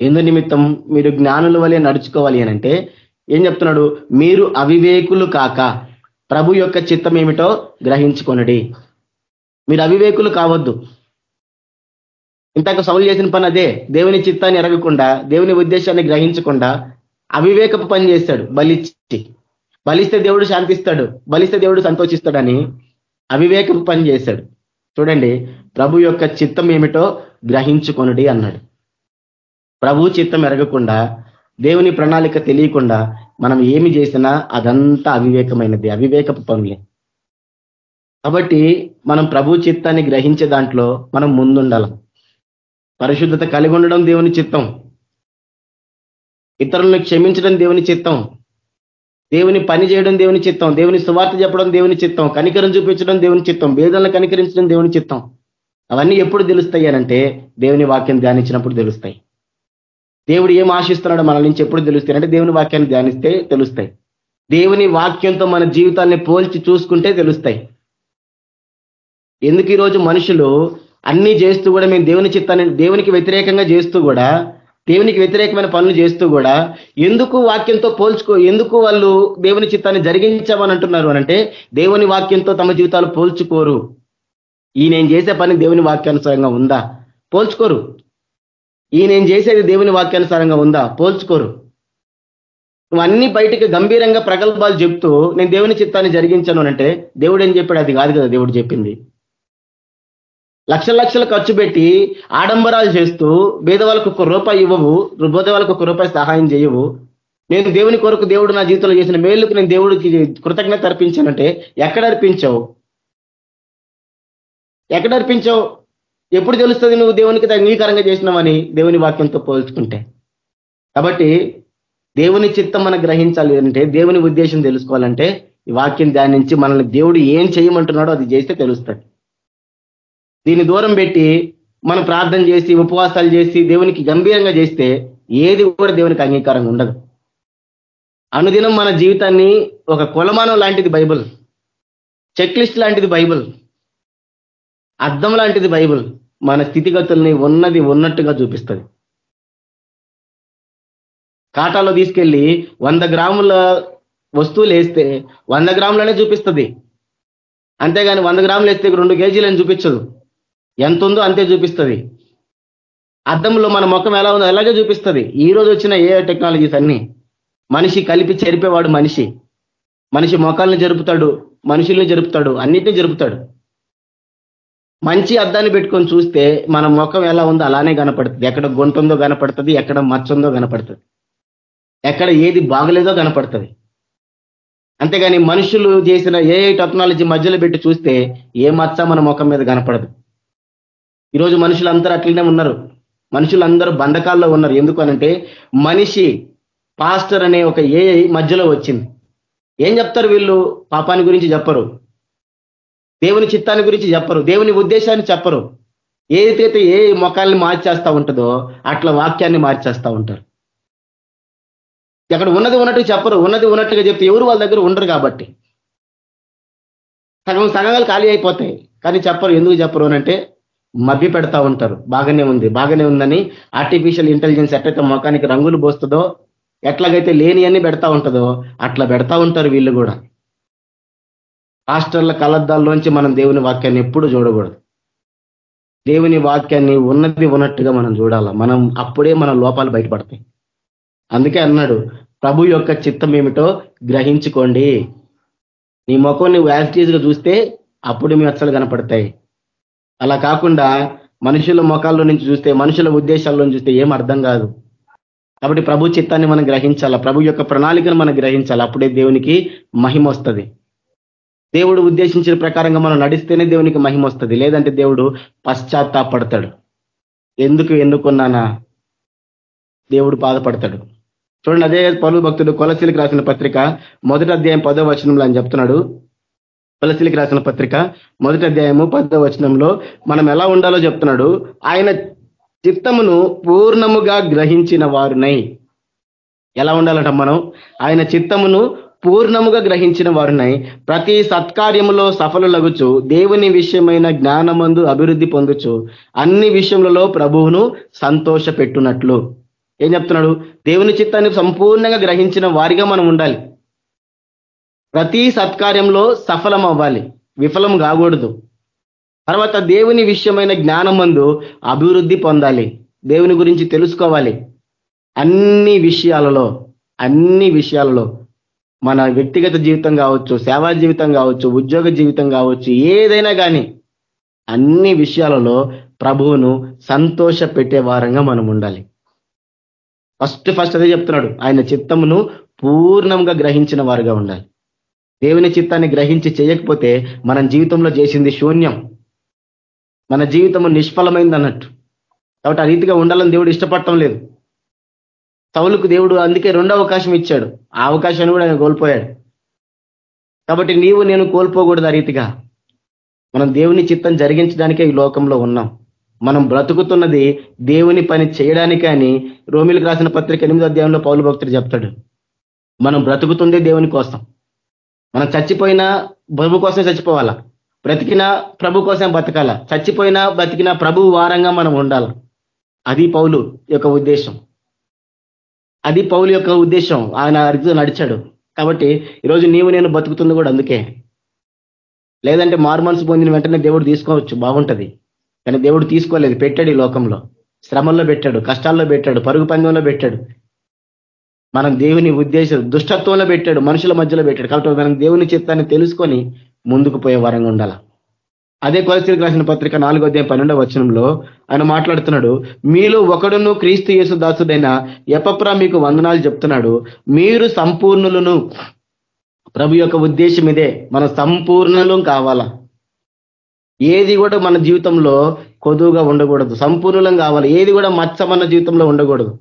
ఇందు నిమిత్తం మీరు జ్ఞానుల వలె నడుచుకోవాలి అనంటే ఏం చెప్తున్నాడు? మీరు అవివేకులు కాక ప్రభు యొక్క చిత్తం ఏమిటో గ్రహించుకొనడి. మీరు అవివేకులు కావద్దు. ఇంతకు సౌలు చేసిన పని అదే. దేవుని చిత్తాన్ని ఎరగకుండా దేవుని ఉద్దేశాన్ని గ్రహించకుండా అవివేకపు పని చేస్తాడు బలిచ్చి. బలిస్తే దేవుడు శాంతిస్తాడు బలిస్తే దేవుడు సంతోషిస్తాడని అవివేకపు పని చేశాడు చూడండి ప్రభు యొక్క చిత్తం ఏమిటో గ్రహించుకొనుడి అన్నాడు. ప్రభు చిత్తం ఎరగకుండా దేవుని ప్రణాళిక తెలియకుండా మనం ఏమి చేసినా అదంతా అవివేకమైనది అవివేకపు పనులే. కాబట్టి మనం ప్రభు చిత్తాన్ని గ్రహించే దాంట్లో మనం ముందుండాలి. పరిశుద్ధత కలిగి ఉండడం దేవుని చిత్తం. ఇతరులను క్షమించడం దేవుని చిత్తం. దేవుని పని చేయడం దేవుని చిత్తం. దేవుని సువార్త చెప్పడం దేవుని చిత్తం. కనికరం చూపించడం దేవుని చిత్తం. భేదాలను కనికరించడం దేవుని చిత్తం. అవన్నీ ఎప్పుడు తెలుస్తాయి అనంటే దేవుని వాక్యం ధ్యానించినప్పుడు తెలుస్తాయి. దేవుడు ఏం ఆశిస్తున్నాడో మన నుంచి ఎప్పుడు తెలుస్తాయి అంటే దేవుని వాక్యాన్ని ధ్యానిస్తే తెలుస్తాయి. దేవుని వాక్యంతో మన జీవితాన్ని పోల్చి చూసుకుంటే తెలుస్తాయి. ఎందుకు ఈరోజు మనుషులు అన్నీ చేస్తూ కూడా మేము దేవుని చిత్తాన్ని దేవునికి వ్యతిరేకంగా చేస్తూ కూడా దేవునికి వ్యతిరేకమైన పనులు చేస్తూ కూడా ఎందుకు వాక్యంతో పోల్చుకో ఎందుకు వాళ్ళు దేవుని చిత్తాన్ని జరిగించామని అంటున్నారు అనంటే దేవుని వాక్యంతో తమ జీవితాలు పోల్చుకోరు. ఈ నేను చేసే పని దేవుని వాక్యానుసారంగా ఉందా? పోల్చుకోరు. ఈ నేను చేసేది దేవుని వాక్యానుసారంగా ఉందా? పోల్చుకోరు. నువ్వు అన్ని బయటికి గంభీరంగా ప్రగల్భాలు చెప్తూ నేను దేవుని చిత్తాన్ని జరిగించాను అంటే దేవుడు ఏం చెప్పాడు? అది కాదు కదా దేవుడు చెప్పింది. లక్ష లక్షలు ఖర్చు పెట్టి ఆడంబరాలు చేస్తూ పేదవాళ్ళకు ఒక రూపాయి ఇవ్వవు పేదవాళ్ళకు ఒక రూపాయి సహాయం చేయవు. నేను దేవుని కొరకు దేవుడు నా జీవితంలో చేసిన మేలుకు నేను దేవుడికి కృతజ్ఞత అర్పించానంటే ఎక్కడ అర్పించావు? ఎక్కడ అర్పించావు? ఎప్పుడు తెలుస్తుంది నువ్వు దేవునికి అంగీకారంగా చేసినావని దేవుని వాక్యంతో పోల్చుకుంటే. కాబట్టి దేవుని చిత్తం మనం గ్రహించాలి అంటే దేవుని ఉద్దేశం తెలుసుకోవాలంటే ఈ వాక్యం ధ్యానించి మనల్ని దేవుడు ఏం చేయమంటున్నాడో అది చేస్తే తెలుస్తుంది. దీన్ని దూరం పెట్టి మనం ప్రార్థన చేసి ఉపవాసాలు చేసి దేవునికి గంభీరంగా చేస్తే ఏది కూడా దేవునికి అంగీకారంగా ఉండదు. అనుదినం మన జీవితాన్ని ఒక కులమానం లాంటిది బైబుల్ చెక్ లిస్ట్ లాంటిది బైబుల్ అద్దం లాంటిది బైబుల్ మన స్థితిగతుల్ని ఉన్నది ఉన్నట్టుగా చూపిస్తుంది. కాటాలో తీసుకెళ్ళి వంద గ్రాముల వస్తువులు వేస్తే వంద గ్రాములనే చూపిస్తుంది. అంతేగాని వంద గ్రాములు వేస్తే రెండు కేజీలని చూపించదు. ఎంత ఉందో అంతే చూపిస్తుంది. అద్దంలో మన ముఖం ఎలా ఉందో అలాగే చూపిస్తుంది. ఈ రోజు వచ్చిన ఏ టెక్నాలజీస్ అన్ని మనిషి కలిపి చెరిపేవాడు మనిషి. మనిషి మొఖాలను జరుపుతాడు మనుషుల్ని జరుపుతాడు అన్నిటిని జరుపుతాడు. మంచి అద్దాన్ని పెట్టుకొని చూస్తే మన ముఖం ఎలా ఉందో అలానే కనపడుతుంది. ఎక్కడ గుంటుందో కనపడుతుంది ఎక్కడ మచ్చుందో కనపడుతుంది. ఎక్కడ ఏది బాగలేదో కనపడుతుంది. అంతేగాని మనుషులు చేసిన ఏ టెక్నాలజీ మధ్యలో పెట్టి చూస్తే ఏ మచ్చ మన ముఖం మీద కనపడదు. ఈరోజు మనుషులందరూ అట్లనే ఉన్నారు. మనుషులందరూ బంధకాల్లో ఉన్నారు. ఎందుకు అనంటే మనిషి పాస్టర్ అనే ఒక ఏ మధ్యలో వచ్చింది. ఏం చెప్తారు వీళ్ళు? పాపాని గురించి చెప్పరు. దేవుని చిత్తాన్ని గురించి చెప్పరు. దేవుని ఉద్దేశాన్ని చెప్పరు. ఏదైతే ఏ మొఖాల్ని మార్చేస్తా ఉంటుందో అట్లా వాక్యాన్ని మార్చేస్తా ఉంటారు. అక్కడ ఉన్నది ఉన్నట్టు చెప్పరు. ఉన్నది ఉన్నట్టుగా చెప్తే ఎవరు వాళ్ళ దగ్గర ఉండరు కాబట్టి. సగం సగంగా ఖాళీ అయిపోతాయి. కానీ చెప్పరు. ఎందుకు చెప్పరు అంటే మభ్య పెడతా ఉంటారు. బాగానే ఉంది. బాగానే ఉందని ఆర్టిఫిషియల్ ఇంటెలిజెన్స్ ఎట్లయితే ముఖానికి రంగులు పోస్తుందో ఎట్లాగైతే లేని అని పెడతా ఉంటుందో అట్లా పెడతా ఉంటారు వీళ్ళు కూడా. పాస్టర్ల కలద్దాల్లోంచి మనం దేవుని వాక్యాన్ని ఎప్పుడు చూడకూడదు. దేవుని వాక్యాన్ని ఉన్నది ఉన్నట్టుగా మనం చూడాల? మనం అప్పుడే మన లోపాలు బయటపడతాయి. అందుకే అన్నాడు ప్రభు యొక్క చిత్తం ఏమిటో గ్రహించుకోండి. నీ ముఖం నువ్వు యాజిటీజ్గా చూస్తే అప్పుడు మీ అచ్చలు కనపడతాయి. అలా కాకుండా మనుషుల ముఖాల్లో నుంచి చూస్తే మనుషుల ఉద్దేశాల్లో చూస్తే ఏం అర్థం కాదు. కాబట్టి ప్రభు చిత్తాన్ని మనం గ్రహించాలా? ప్రభు యొక్క ప్రణాళికను మనం గ్రహించాలి? అప్పుడే దేవునికి మహిమ వస్తుంది. దేవుడు ఉద్దేశించిన ప్రకారంగా మనం నడిస్తేనే దేవునికి మహిమ వస్తుంది. లేదంటే దేవుడు పశ్చాత్తాపడతాడు. ఎందుకు ఎన్నుకున్నానా? దేవుడు బాధపడతాడు. చూడండి అదే పలు భక్తుడు కొలసీలకు రాసిన పత్రిక మొదటి అధ్యాయం పదో వచనంలో అని చెప్తున్నాడు. కొలసీలకు రాసిన పత్రిక మొదటి అధ్యాయము పదో వచనంలో మనం ఎలా ఉండాలో చెప్తున్నాడు. ఆయన చిత్తమును పూర్ణముగా గ్రహించిన వారునై. ఎలా ఉండాలంట మనం? ఆయన చిత్తమును పూర్ణముగా గ్రహించిన వారునై. ప్రతి సత్కార్యములో సఫలులగుచు దేవుని విషయమైన జ్ఞానమందు అభివృద్ధి పొందుచు అన్ని విషయములలో ప్రభువును సంతోష పెట్టునట్లు ఏం చెప్తున్నాడు? దేవుని చిత్తాన్ని సంపూర్ణంగా గ్రహించిన వారిగా మనం ఉండాలి. ప్రతి సత్కార్యంలో సఫలం అవ్వాలి విఫలం కాకూడదు. తర్వాత దేవుని విషయమైన జ్ఞానమందు అభివృద్ధి పొందాలి. దేవుని గురించి తెలుసుకోవాలి. అన్ని విషయాలలో అన్ని విషయాలలో మన వ్యక్తిగత జీవితం కావచ్చు సేవా జీవితం కావచ్చు ఉద్యోగ జీవితం కావచ్చు ఏదైనా కానీ అన్ని విషయాలలో ప్రభువును సంతోష పెట్టే వారంగా మనం ఉండాలి. ఫస్ట్ ఫస్ట్ అదే చెప్తున్నాడు. ఆయన చిత్తమును పూర్ణంగా గ్రహించిన వారుగా ఉండాలి. దేవుని చిత్తాన్ని గ్రహించి చేయకపోతే మన జీవితంలో చేసింది శూన్యం. మన జీవితము నిష్ఫలమైంది అన్నట్టు కాబట్టి ఆ రీతిగా ఉండాలని దేవుడు ఇష్టపడటం లేదు. సౌలుకు దేవుడు అందుకే రెండో అవకాశం ఇచ్చాడు. ఆ అవకాశాన్ని కూడా ఆయన కోల్పోయాడు. కాబట్టి నీవు నేను కోల్పోకూడదు ఆ రీతిగా. మనం దేవుని చిత్తం జరిగించడానికే ఈ లోకంలో ఉన్నాం. మనం బ్రతుకుతున్నది దేవుని పని చేయడానికే అని రోమిలకు రాసిన పత్రిక ఎనిమిదో అధ్యాయంలో పౌలు భక్తుడు చెప్తాడు. మనం బ్రతుకుతుందే దేవుని కోసం. మనం చచ్చిపోయినా ప్రభు కోసం చచ్చిపోవాలా? బ్రతికినా ప్రభు కోసం బతకాల? చచ్చిపోయినా బ్రతికినా ప్రభు వారంగా మనం ఉండాలి? అది పౌలు యొక్క ఉద్దేశం. అది పౌలు యొక్క ఉద్దేశం. ఆయన అర్జు నడిచాడు. కాబట్టి ఈరోజు నీవు నేను బతుకుతుంది కూడా అందుకే. లేదంటే మారు పొందిన వెంటనే దేవుడు తీసుకోవచ్చు. బాగుంటుంది. కానీ దేవుడు తీసుకోలేదు. పెట్టాడు ఈ లోకంలో. శ్రమల్లో పెట్టాడు. కష్టాల్లో పెట్టాడు. పరుగు పందెంలో పెట్టాడు. మనం దేవుని ఉద్దేశం దుష్టత్వంలో పెట్టాడు మనుషుల మధ్యలో పెట్టాడు. కాబట్టి మనం దేవుని చిత్తాన్ని తెలుసుకొని ముందుకు పోయే వరంగా ఉండాల. అదే కొలసీలకు రాసిన పత్రిక నాలుగో అధ్యాయం పన్నెండవ వచనంలో ఆయన మాట్లాడుతున్నాడు మీలో ఒకడును క్రీస్తు యేసు దాసుడైన ఎపప్రా మీకు వందనాలు చెప్తున్నాడు. మీరు సంపూర్ణులను ప్రభు యొక్క ఉద్దేశం ఇదే మన సంపూర్ణలు కావాలా. ఏది కూడా మన జీవితంలో కొదువుగా ఉండకూడదు. సంపూర్ణులం కావాలి. ఏది కూడా మచ్చ మన జీవితంలో ఉండకూడదు.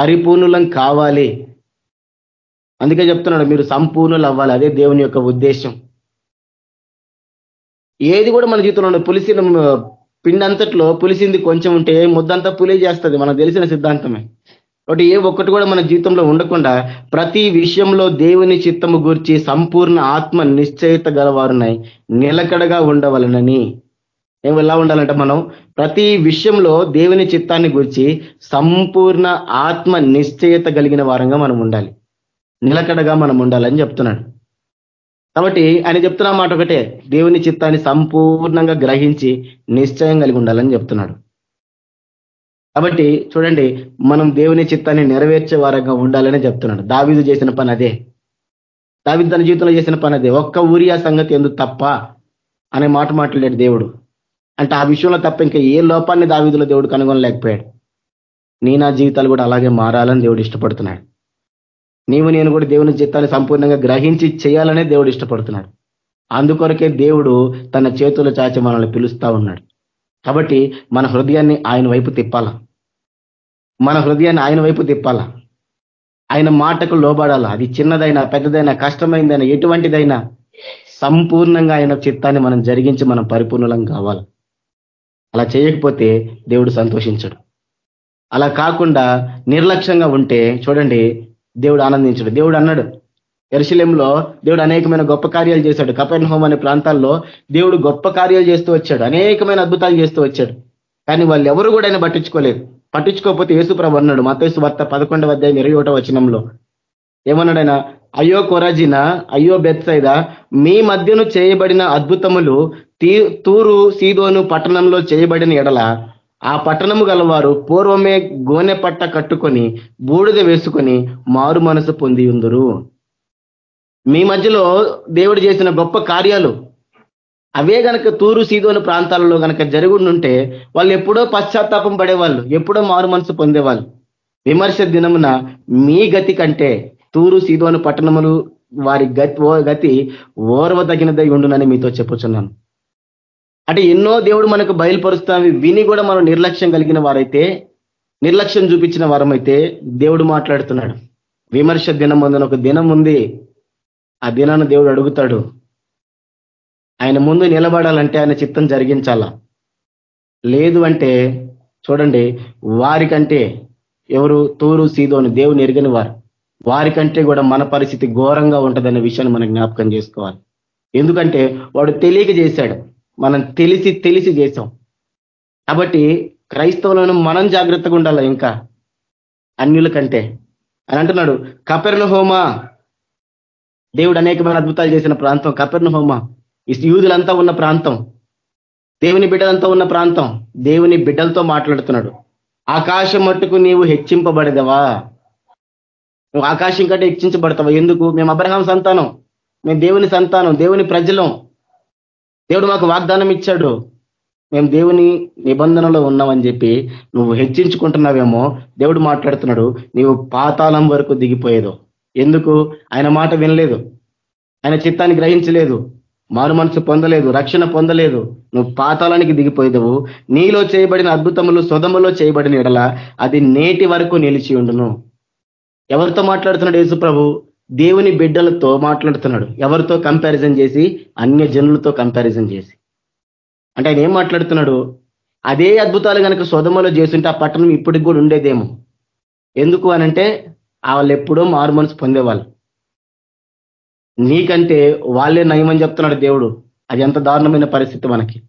పరిపూర్ణులం కావాలి. అందుకే చెప్తున్నాడు మీరు సంపూర్ణులు అవ్వాలి. అదే దేవుని యొక్క ఉద్దేశం. ఏది కూడా మన జీవితంలో ఉండదు పులిసిన పిండి అంతట్లో పులిసింది కొంచెం ఉంటే ముద్దంతా పులి చేస్తుంది. మనకు తెలిసిన సిద్ధాంతమే. ఒకటి ఏ ఒక్కటి కూడా మన జీవితంలో ఉండకుండా ప్రతి విషయంలో దేవుని చిత్తము గురించి సంపూర్ణ ఆత్మ నిశ్చయిత గలవారున్నాయి నిలకడగా ఉండవలనని. ఏం ఎలా ఉండాలంటే మనం ప్రతి విషయంలో దేవుని చిత్తాన్ని గురించి సంపూర్ణ ఆత్మ నిశ్చయత కలిగిన వారంగా మనం ఉండాలి. నిలకడగా మనం ఉండాలని చెప్తున్నాడు. కాబట్టి ఆయన చెప్తున్న మాట ఒకటే దేవుని చిత్తాన్ని సంపూర్ణంగా గ్రహించి నిశ్చయం కలిగి ఉండాలని చెప్తున్నాడు. కాబట్టి చూడండి మనం దేవుని చిత్తాన్ని నెరవేర్చే వారంగా ఉండాలని చెప్తున్నాడు. దావిదు చేసిన పని అదే. దావిదు తన జీవితంలో చేసిన పని అదే. ఒక్క ఊరియా సంగతి ఎందుకు తప్ప? అనే మాట మాట్లాడాడు దేవుడు. అంటే ఆ విషయంలో తప్ప ఇంకా ఏ లోపాన్ని దావిదులో దేవుడు కనుగొనలేకపోయాడు. నీ నా జీవితాలు కూడా అలాగే మారాలని దేవుడు ఇష్టపడుతున్నాడు. నీవు నేను కూడా దేవుని చిత్తాన్ని సంపూర్ణంగా గ్రహించి చేయాలనే దేవుడు ఇష్టపడుతున్నాడు. అందుకొరకే దేవుడు తన చేతులు చాచి మనల్ని పిలుస్తా ఉన్నాడు. కాబట్టి మన హృదయాన్ని ఆయన వైపు తిప్పాలా? మన హృదయాన్ని ఆయన వైపు తిప్పాలా? ఆయన మాటకు లోబడాలా? అది చిన్నదైనా పెద్దదైనా కష్టమైందైనా ఎటువంటిదైనా సంపూర్ణంగా ఆయన చిత్తాన్ని మనం జరిగించి మనం పరిపూర్ణలం కావాలి? అలా చేయకపోతే దేవుడు సంతోషించడు. అలా కాకుండా నిర్లక్ష్యంగా ఉంటే చూడండి దేవుడు ఆనందించడు. దేవుడు అన్నాడు ఎరుశలేంలో దేవుడు అనేకమైన గొప్ప కార్యాలు చేశాడు. కపెన్ హోమ్ అనే ప్రాంతాల్లో దేవుడు గొప్ప కార్యాలు చేస్తూ వచ్చాడు. అనేకమైన అద్భుతాలు చేస్తూ వచ్చాడు. కానీ వాళ్ళు ఎవరు కూడా ఆయన పట్టించుకోలేదు. పట్టించుకోకపోతే యేసుప్రభు అన్నాడు మతేసు వార్త పదకొండవ అధ్యాయం ఇరవై ఒకటో వచనంలో. ఏమన్నాడు ఆయన? అయ్యో కొరజిన అయ్యో బెత్సైద మీ మధ్యను చేయబడిన అద్భుతములు తూరు సీదోను పట్టణంలో చేయబడిన ఎడల. ఆ పట్టణము గలవారు పూర్వమే గోనె పట్ట కట్టుకొని బూడిద వేసుకొని మారు మనసు పొంది ఉందరు మీ మధ్యలో దేవుడు చేసిన గొప్ప కార్యాలు. అవే గనక తూరు సీదోను ప్రాంతాలలో గనక జరుగుండుంటే వాళ్ళు ఎప్పుడో పశ్చాత్తాపం పడేవాళ్ళు ఎప్పుడో మారు మనసు పొందేవాళ్ళు. విమర్శ దినమున మీ గతి కంటే తూరు సీదోను పట్టణములు వారి గతి గతి ఓర్వదగినదై ఉండునని మీతో చెప్పుచున్నాను. అంటే ఎన్నో దేవుడు మనకు బయలుపరుస్తావి విని కూడా మనం నిర్లక్ష్యం కలిగిన వారైతే నిర్లక్ష్యం చూపించిన వారమైతే దేవుడు మాట్లాడుతున్నాడు. విమర్శ దినం ఉందని ఒక దినం ఉంది ఆ దినాన్ని దేవుడు అడుగుతాడు. ఆయన ముందు నిలబడాలంటే ఆయన చిత్తం జరిగించాలా? లేదు అంటే చూడండి వారికంటే ఎవరు తూరు సీదోని దేవుని ఎరిగిన వారు? వారికంటే కూడా మన పరిస్థితి ఘోరంగా ఉంటుందనే విషయాన్ని మనం జ్ఞాపకం చేసుకోవాలి. ఎందుకంటే వాడు తెలియక చేశాడు. మనం తెలిసి తెలిసి చేశాం. కాబట్టి క్రైస్తవులను మనం జాగ్రత్తగా ఉండాలి ఇంకా? అన్యుల కంటే. అని అంటున్నాడు కపెర్ణ హోమా దేవుడు అనేకమైన అద్భుతాలు చేసిన ప్రాంతం కపెర్ణ హోమా యూదులంతా ఉన్న ప్రాంతం. దేవుని బిడ్డలంతా ఉన్న ప్రాంతం. దేవుని బిడ్డలతో మాట్లాడుతున్నాడు. ఆకాశం మట్టుకు నీవు హెచ్చింపబడదవా? నువ్వు ఆకాశం కంటే హెచ్చించబడతావు ఎందుకు? మేము అబ్రహాం సంతానం. మేము దేవుని సంతానం దేవుని ప్రజలం. దేవుడు మాకు వాగ్దానం ఇచ్చాడు. మేము దేవుని నిబంధనలో ఉన్నామని చెప్పి నువ్వు హెచ్చించుకుంటున్నావేమో దేవుడు మాట్లాడుతున్నాడు. నీవు పాతాళం వరకు దిగిపోయేదు. ఎందుకు? ఆయన మాట వినలేదు. ఆయన చిత్తాన్ని గ్రహించలేదు. మారు మనసు పొందలేదు. రక్షణ పొందలేదు. నువ్వు పాతాళానికి దిగిపోయేదవు. నీలో చేయబడిన అద్భుతములు సొదములో చేయబడిన ఎడల అది నేటి వరకు నిలిచి ఉండును. ఎవరితో మాట్లాడుతున్నాడు యేసు ప్రభు దేవుని బిడ్డలతో మాట్లాడుతున్నాడు. ఎవరితో కంపారిజన్ చేసి? అన్య జనులతో కంపారిజన్ చేసి. అంటే ఆయన ఏం మాట్లాడుతున్నాడు? అదే అద్భుతాలు కనుక సొదమలో చేస్తుంటే ఆ పట్టణం ఇప్పటికి కూడా ఉండేదేమో. ఎందుకు అనంటే వాళ్ళు ఎప్పుడో మారు మనసు పొందేవాళ్ళు. నీకంటే వాళ్ళే నయమని చెప్తున్నాడు దేవుడు. అది ఎంత దారుణమైన పరిస్థితి మనకి.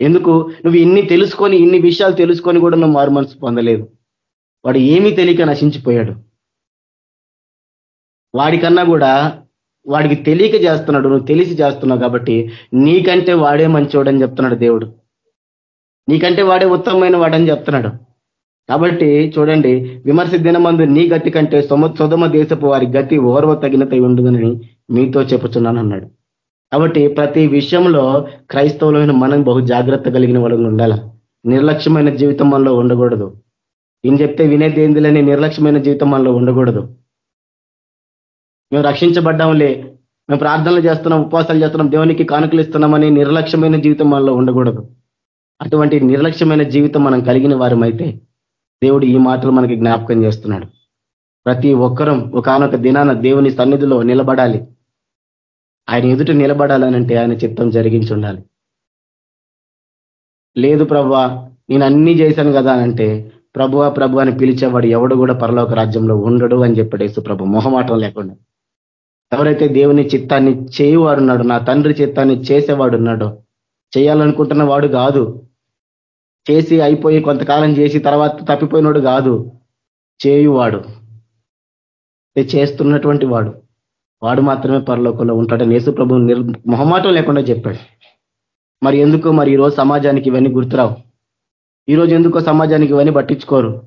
ఎందుకు? నువ్వు ఇన్ని తెలుసుకొని ఇన్ని విషయాలు తెలుసుకొని కూడా నువ్వు మారు మనసు పొందలేదు. వాడు ఏమీ తెలియక నశించిపోయాడు. వాడికన్నా కూడా వాడికి తెలియక చేస్తున్నాడు నువ్వు తెలిసి చేస్తున్నావు కాబట్టి నీకంటే వాడే మంచోడని చెప్తున్నాడు దేవుడు. నీకంటే వాడే ఉత్తమమైన వాడని చెప్తున్నాడు. కాబట్టి చూడండి విమర్శ దినమందు నీ గతి కంటే సుధమ దేశపు వారి గతి ఓర్వ తగినత ఉండదని మీతో చెప్పుచున్నాను అన్నాడు. కాబట్టి ప్రతి విషయంలో క్రైస్తవులైన మనం బహు జాగ్రత్త కలిగిన వాళ్ళని ఉండాల. నిర్లక్ష్యమైన జీవితం మనలో ఉండకూడదు. ఈయన చెప్తే వినేది ఏందిలని నిర్లక్ష్యమైన జీవితం మనలో ఉండకూడదు. మేము రక్షించబడ్డాంలే మేము ప్రార్థనలు చేస్తున్నాం ఉపవాసాలు చేస్తున్నాం దేవునికి కానుకలు ఇస్తున్నామని నిర్లక్ష్యమైన జీవితం మనలో ఉండకూడదు. అటువంటి నిర్లక్ష్యమైన జీవితం మనం కలిగిన వారమైతే దేవుడు ఈ మాటలు మనకి జ్ఞాపకం చేస్తున్నాడు. ప్రతి ఒక్కరం ఒకనొక దినాన దేవుని సన్నిధిలో నిలబడాలి. ఆయన ఎదుట నిలబడాలనంటే ఆయన చిత్తం జరిగించి ఉండాలి. లేదు ప్రభా నేను అన్ని చేశాను కదా అంటే ప్రభువ ప్రభు అని పిలిచేవాడు ఎవడు కూడా పరలోక రాజ్యంలో ఉండడు అని చెప్పడేసు ప్రభు మొహమాటం లేకుండా. ఎవరైతే దేవుని చిత్తాన్ని చేయువాడున్నాడు నా తండ్రి చిత్తాన్ని చేసేవాడున్నాడో చేయాలనుకుంటున్న వాడు కాదు. చేసి అయిపోయి కొంతకాలం చేసి తర్వాత తప్పిపోయినోడు కాదు. చేయువాడు. చేస్తున్నటువంటి వాడు. వాడు మాత్రమే పరలోకంలో ఉంటాడని యేసు ప్రభు మొహమాటం లేకుండా చెప్పాడు. మరి ఎందుకు మరి ఈరోజు సమాజానికి ఇవన్నీ గుర్తురావు? ఈరోజు ఎందుకో సమాజానికి ఇవన్నీ పట్టించుకోరు?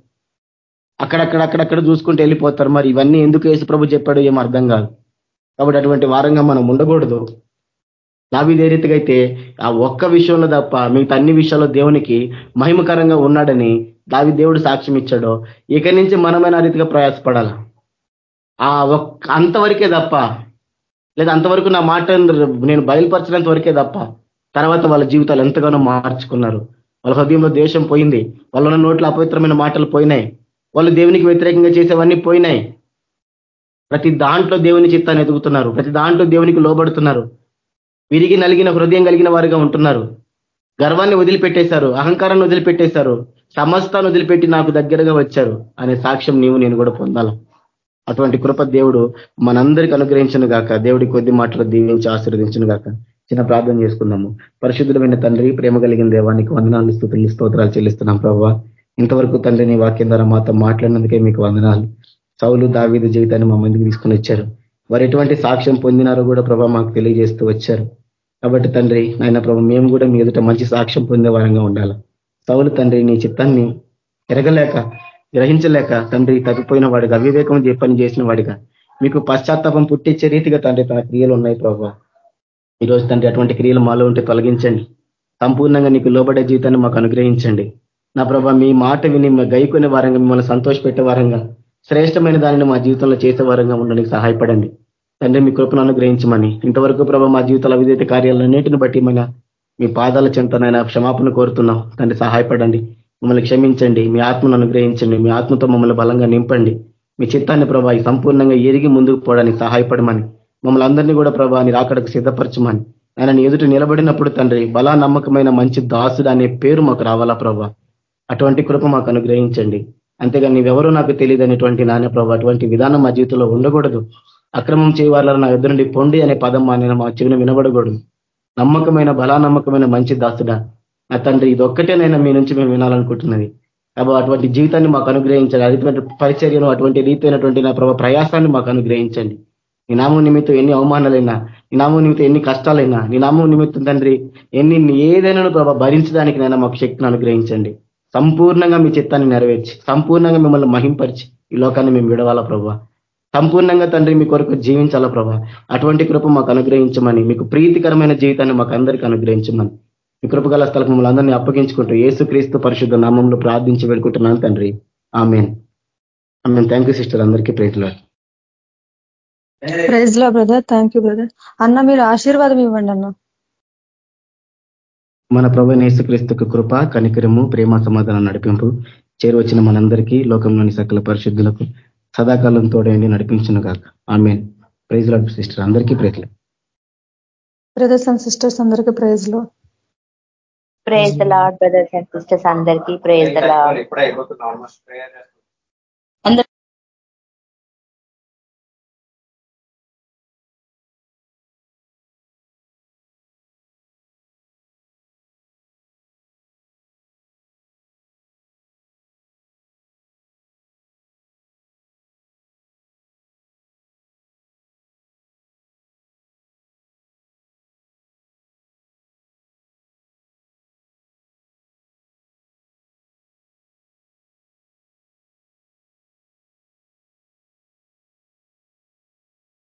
అక్కడక్కడ అక్కడక్కడ చూసుకుంటూ వెళ్ళిపోతారు. మరి ఇవన్నీ ఎందుకు యేసు ప్రభు చెప్పాడు ఏం అర్థం కాదు. కాబట్టి అటువంటి వారంగా మనం ఉండకూడదు. దావిదే రీతిగా అయితే ఆ ఒక్క విషయంలో తప్ప మిగతా అన్ని విషయాల్లో దేవునికి మహిమకరంగా ఉన్నాడని దావి దేవుడు సాక్ష్యం ఇచ్చాడో ఇక నుంచి మనమైన రీతిగా ప్రయాసపడాల? ఆ ఒక్క అంతవరకే తప్ప లేదా అంతవరకు నా మాట నేను బయలుపరచినంత వరకే తప్ప తర్వాత వాళ్ళ జీవితాలు ఎంతగానో మార్చుకున్నారు. వాళ్ళ హృదయంలో దేశం పోయింది. వాళ్ళ నోట్ల అపవిత్రమైన మాటలు పోయినాయి. వాళ్ళు దేవునికి వ్యతిరేకంగా చేసేవన్నీ పోయినాయి. ప్రతి దాంట్లో దేవుని చిత్తాన్ని ఎదుగుతున్నారు. ప్రతి దాంట్లో దేవునికి లోబడుతున్నారు. విరిగి నలిగిన హృదయం కలిగిన వారుగా ఉంటున్నారు. గర్వాన్ని వదిలిపెట్టేశారు. అహంకారాన్ని వదిలిపెట్టేశారు. సమస్తాన్ని వదిలిపెట్టి నాకు దగ్గరగా వచ్చారు అనే సాక్ష్యం నీవు నేను కూడా పొందాల. అటువంటి కృప దేవుడు మనందరికి అనుగ్రహించను గాక. దేవుడి కొద్ది మాటలు దీవించి ఆశీర్వదించను గాక. చిన్న ప్రార్థన చేసుకున్నాము పరిశుద్ధులమైన తండ్రి ప్రేమ కలిగిన దేవానికి వందనాలు స్థుతులు స్తోత్రాలు చెల్లిస్తున్నాం ప్రభావ ఇంతవరకు తండ్రి నీ వాక్యం ద్వారా మాతో మాట్లాడినందుకే మీకు వందనాలు. సౌలు దావీదు జీవితాన్ని మా ముందుకు తీసుకుని వచ్చారు. వారు ఎటువంటి సాక్ష్యం పొందినారో కూడా ప్రభావ మాకు తెలియజేస్తూ వచ్చారు. కాబట్టి తండ్రి నాయన ప్రభు మేము కూడా మీ ఎదుట మంచి సాక్ష్యం పొందే వారంగా ఉండాలి. సౌలు తండ్రి నీ చిత్తాన్ని ఎరగలేక గ్రహించలేక తండ్రి తప్పిపోయిన వాడిగా అవివేకం పని చేసిన వాడిగా మీకు పశ్చాత్తాపం పుట్టించే రీతిగా తండ్రి తన క్రియలు ఉన్నాయి ప్రభావ ఈరోజు తండ్రి అటువంటి క్రియలు మాలో ఉంటే తొలగించండి. సంపూర్ణంగా నీకు లోబడే జీవితాన్ని మాకు అనుగ్రహించండి. నా ప్రభా మీ మాట విని గైకునే వారంగా మిమ్మల్ని సంతోషపెట్టే వారంగా శ్రేష్టమైన దానిని మా జీవితంలో చేసే వారంగా ఉండడానికి సహాయపడండి. తండ్రి మీ కృపను అనుగ్రహించమని. ఇంతవరకు ప్రభ మా జీవితాల విధేత కార్యాలన్నింటిని బట్టి మన మీ పాదాల చెంతనైనా క్షమాపణ కోరుతున్నాం. తండ్రి సహాయపడండి. మమ్మల్ని క్షమించండి. మీ ఆత్మను అనుగ్రహించండి. మీ ఆత్మతో మమ్మల్ని బలంగా నింపండి. మీ చిత్తాన్ని ప్రభా సంపూర్ణంగా ఎరిగి ముందుకు పోవడానికి సహాయపడమని. మమ్మల్ని అందరినీ కూడా ప్రభా నీ రాకడకు సిద్ధపరచమని. ఆయన ఎదుటి నిలబడినప్పుడు తండ్రి బలా నమ్మకమైన మంచి దాసుడు అనే పేరు మాకు రావాలా ప్రభా? అటువంటి కృప మాకు అనుగ్రహించండి. అంతేగాని నీవెవరూ నాకు తెలియదు అనేటువంటి నాన్న ప్రభు అటువంటి విధానం మా జీవితంలో ఉండకూడదు. అక్రమం చేయవాళ్ళ నా ఎదురు నుండి పొండి అనే పదం మా నేను మా చెవిన వినబడకూడదు. నమ్మకమైన బలా నమ్మకమైన మంచి దాసుడా. నా తండ్రి ఇది ఒక్కటేనైనా మీ నుంచి మేము వినాలనుకుంటున్నది. కాబట్టి అటువంటి జీవితాన్ని మాకు అనుగ్రహించాలి అటువంటి పరిచర్యను అటువంటి రీతి నా ప్రభావ ప్రయాసాన్ని మాకు అనుగ్రహించండి. నీ నామం నిమిత్తం ఎన్ని అవమానాలైనా నీ నామం నిమిత్తం ఎన్ని కష్టాలైనా నీ నామం నిమిత్తం తండ్రి ఎన్ని ఏదైనా ప్రభావ భరించడానికి నైనా మాకు శక్తిని అనుగ్రహించండి. సంపూర్ణంగా మీ చిత్తాన్ని నెరవేర్చి సంపూర్ణంగా మిమ్మల్ని మహింపరిచి ఈ లోకాన్ని మేము విడవాలా ప్రభావ సంపూర్ణంగా తండ్రి మీ కొరకు జీవించాలా ప్రభా? అటువంటి కృప మాకు అనుగ్రహించమని మీకు ప్రీతికరమైన జీవితాన్ని మాకు అందరికీ అనుగ్రహించమని మీ కృపగల స్థలం మమ్మల్ని అందరినీ అప్పగించుకుంటూ ఏసుక్రీస్తు పరిశుద్ధ నామంలో ప్రార్థించి వెళ్ళుకుంటున్నాను తండ్రి. Amen. Amen. Thank you sister అందరికీ ప్రేజ్లో ప్రైజ్లో బ్రదర్ థ్యాంక్ యూ బ్రదర్ అన్న మీరు ఆశీర్వాదం ఇవ్వండి అన్న. మన ప్రభు నేసుక్రీస్తుకు కృప కనికరము ప్రేమ సమాధానం నడిపింపు చేరువచ్చిన మనందరికీ లోకంలోని సకల పరిశుద్ధులకు సదాకాలం తోడేండి నడిపించిన కాక ఆమె ప్రైజ్లో సిస్టర్ అందరికీ ప్రైజ్లు బ్రదర్స్ అండ్ సిస్టర్స్ అందరికీ ప్రైజ్లో praise the lord brothers and sisters అందరికీ ప్రేజ్ ద లాడ్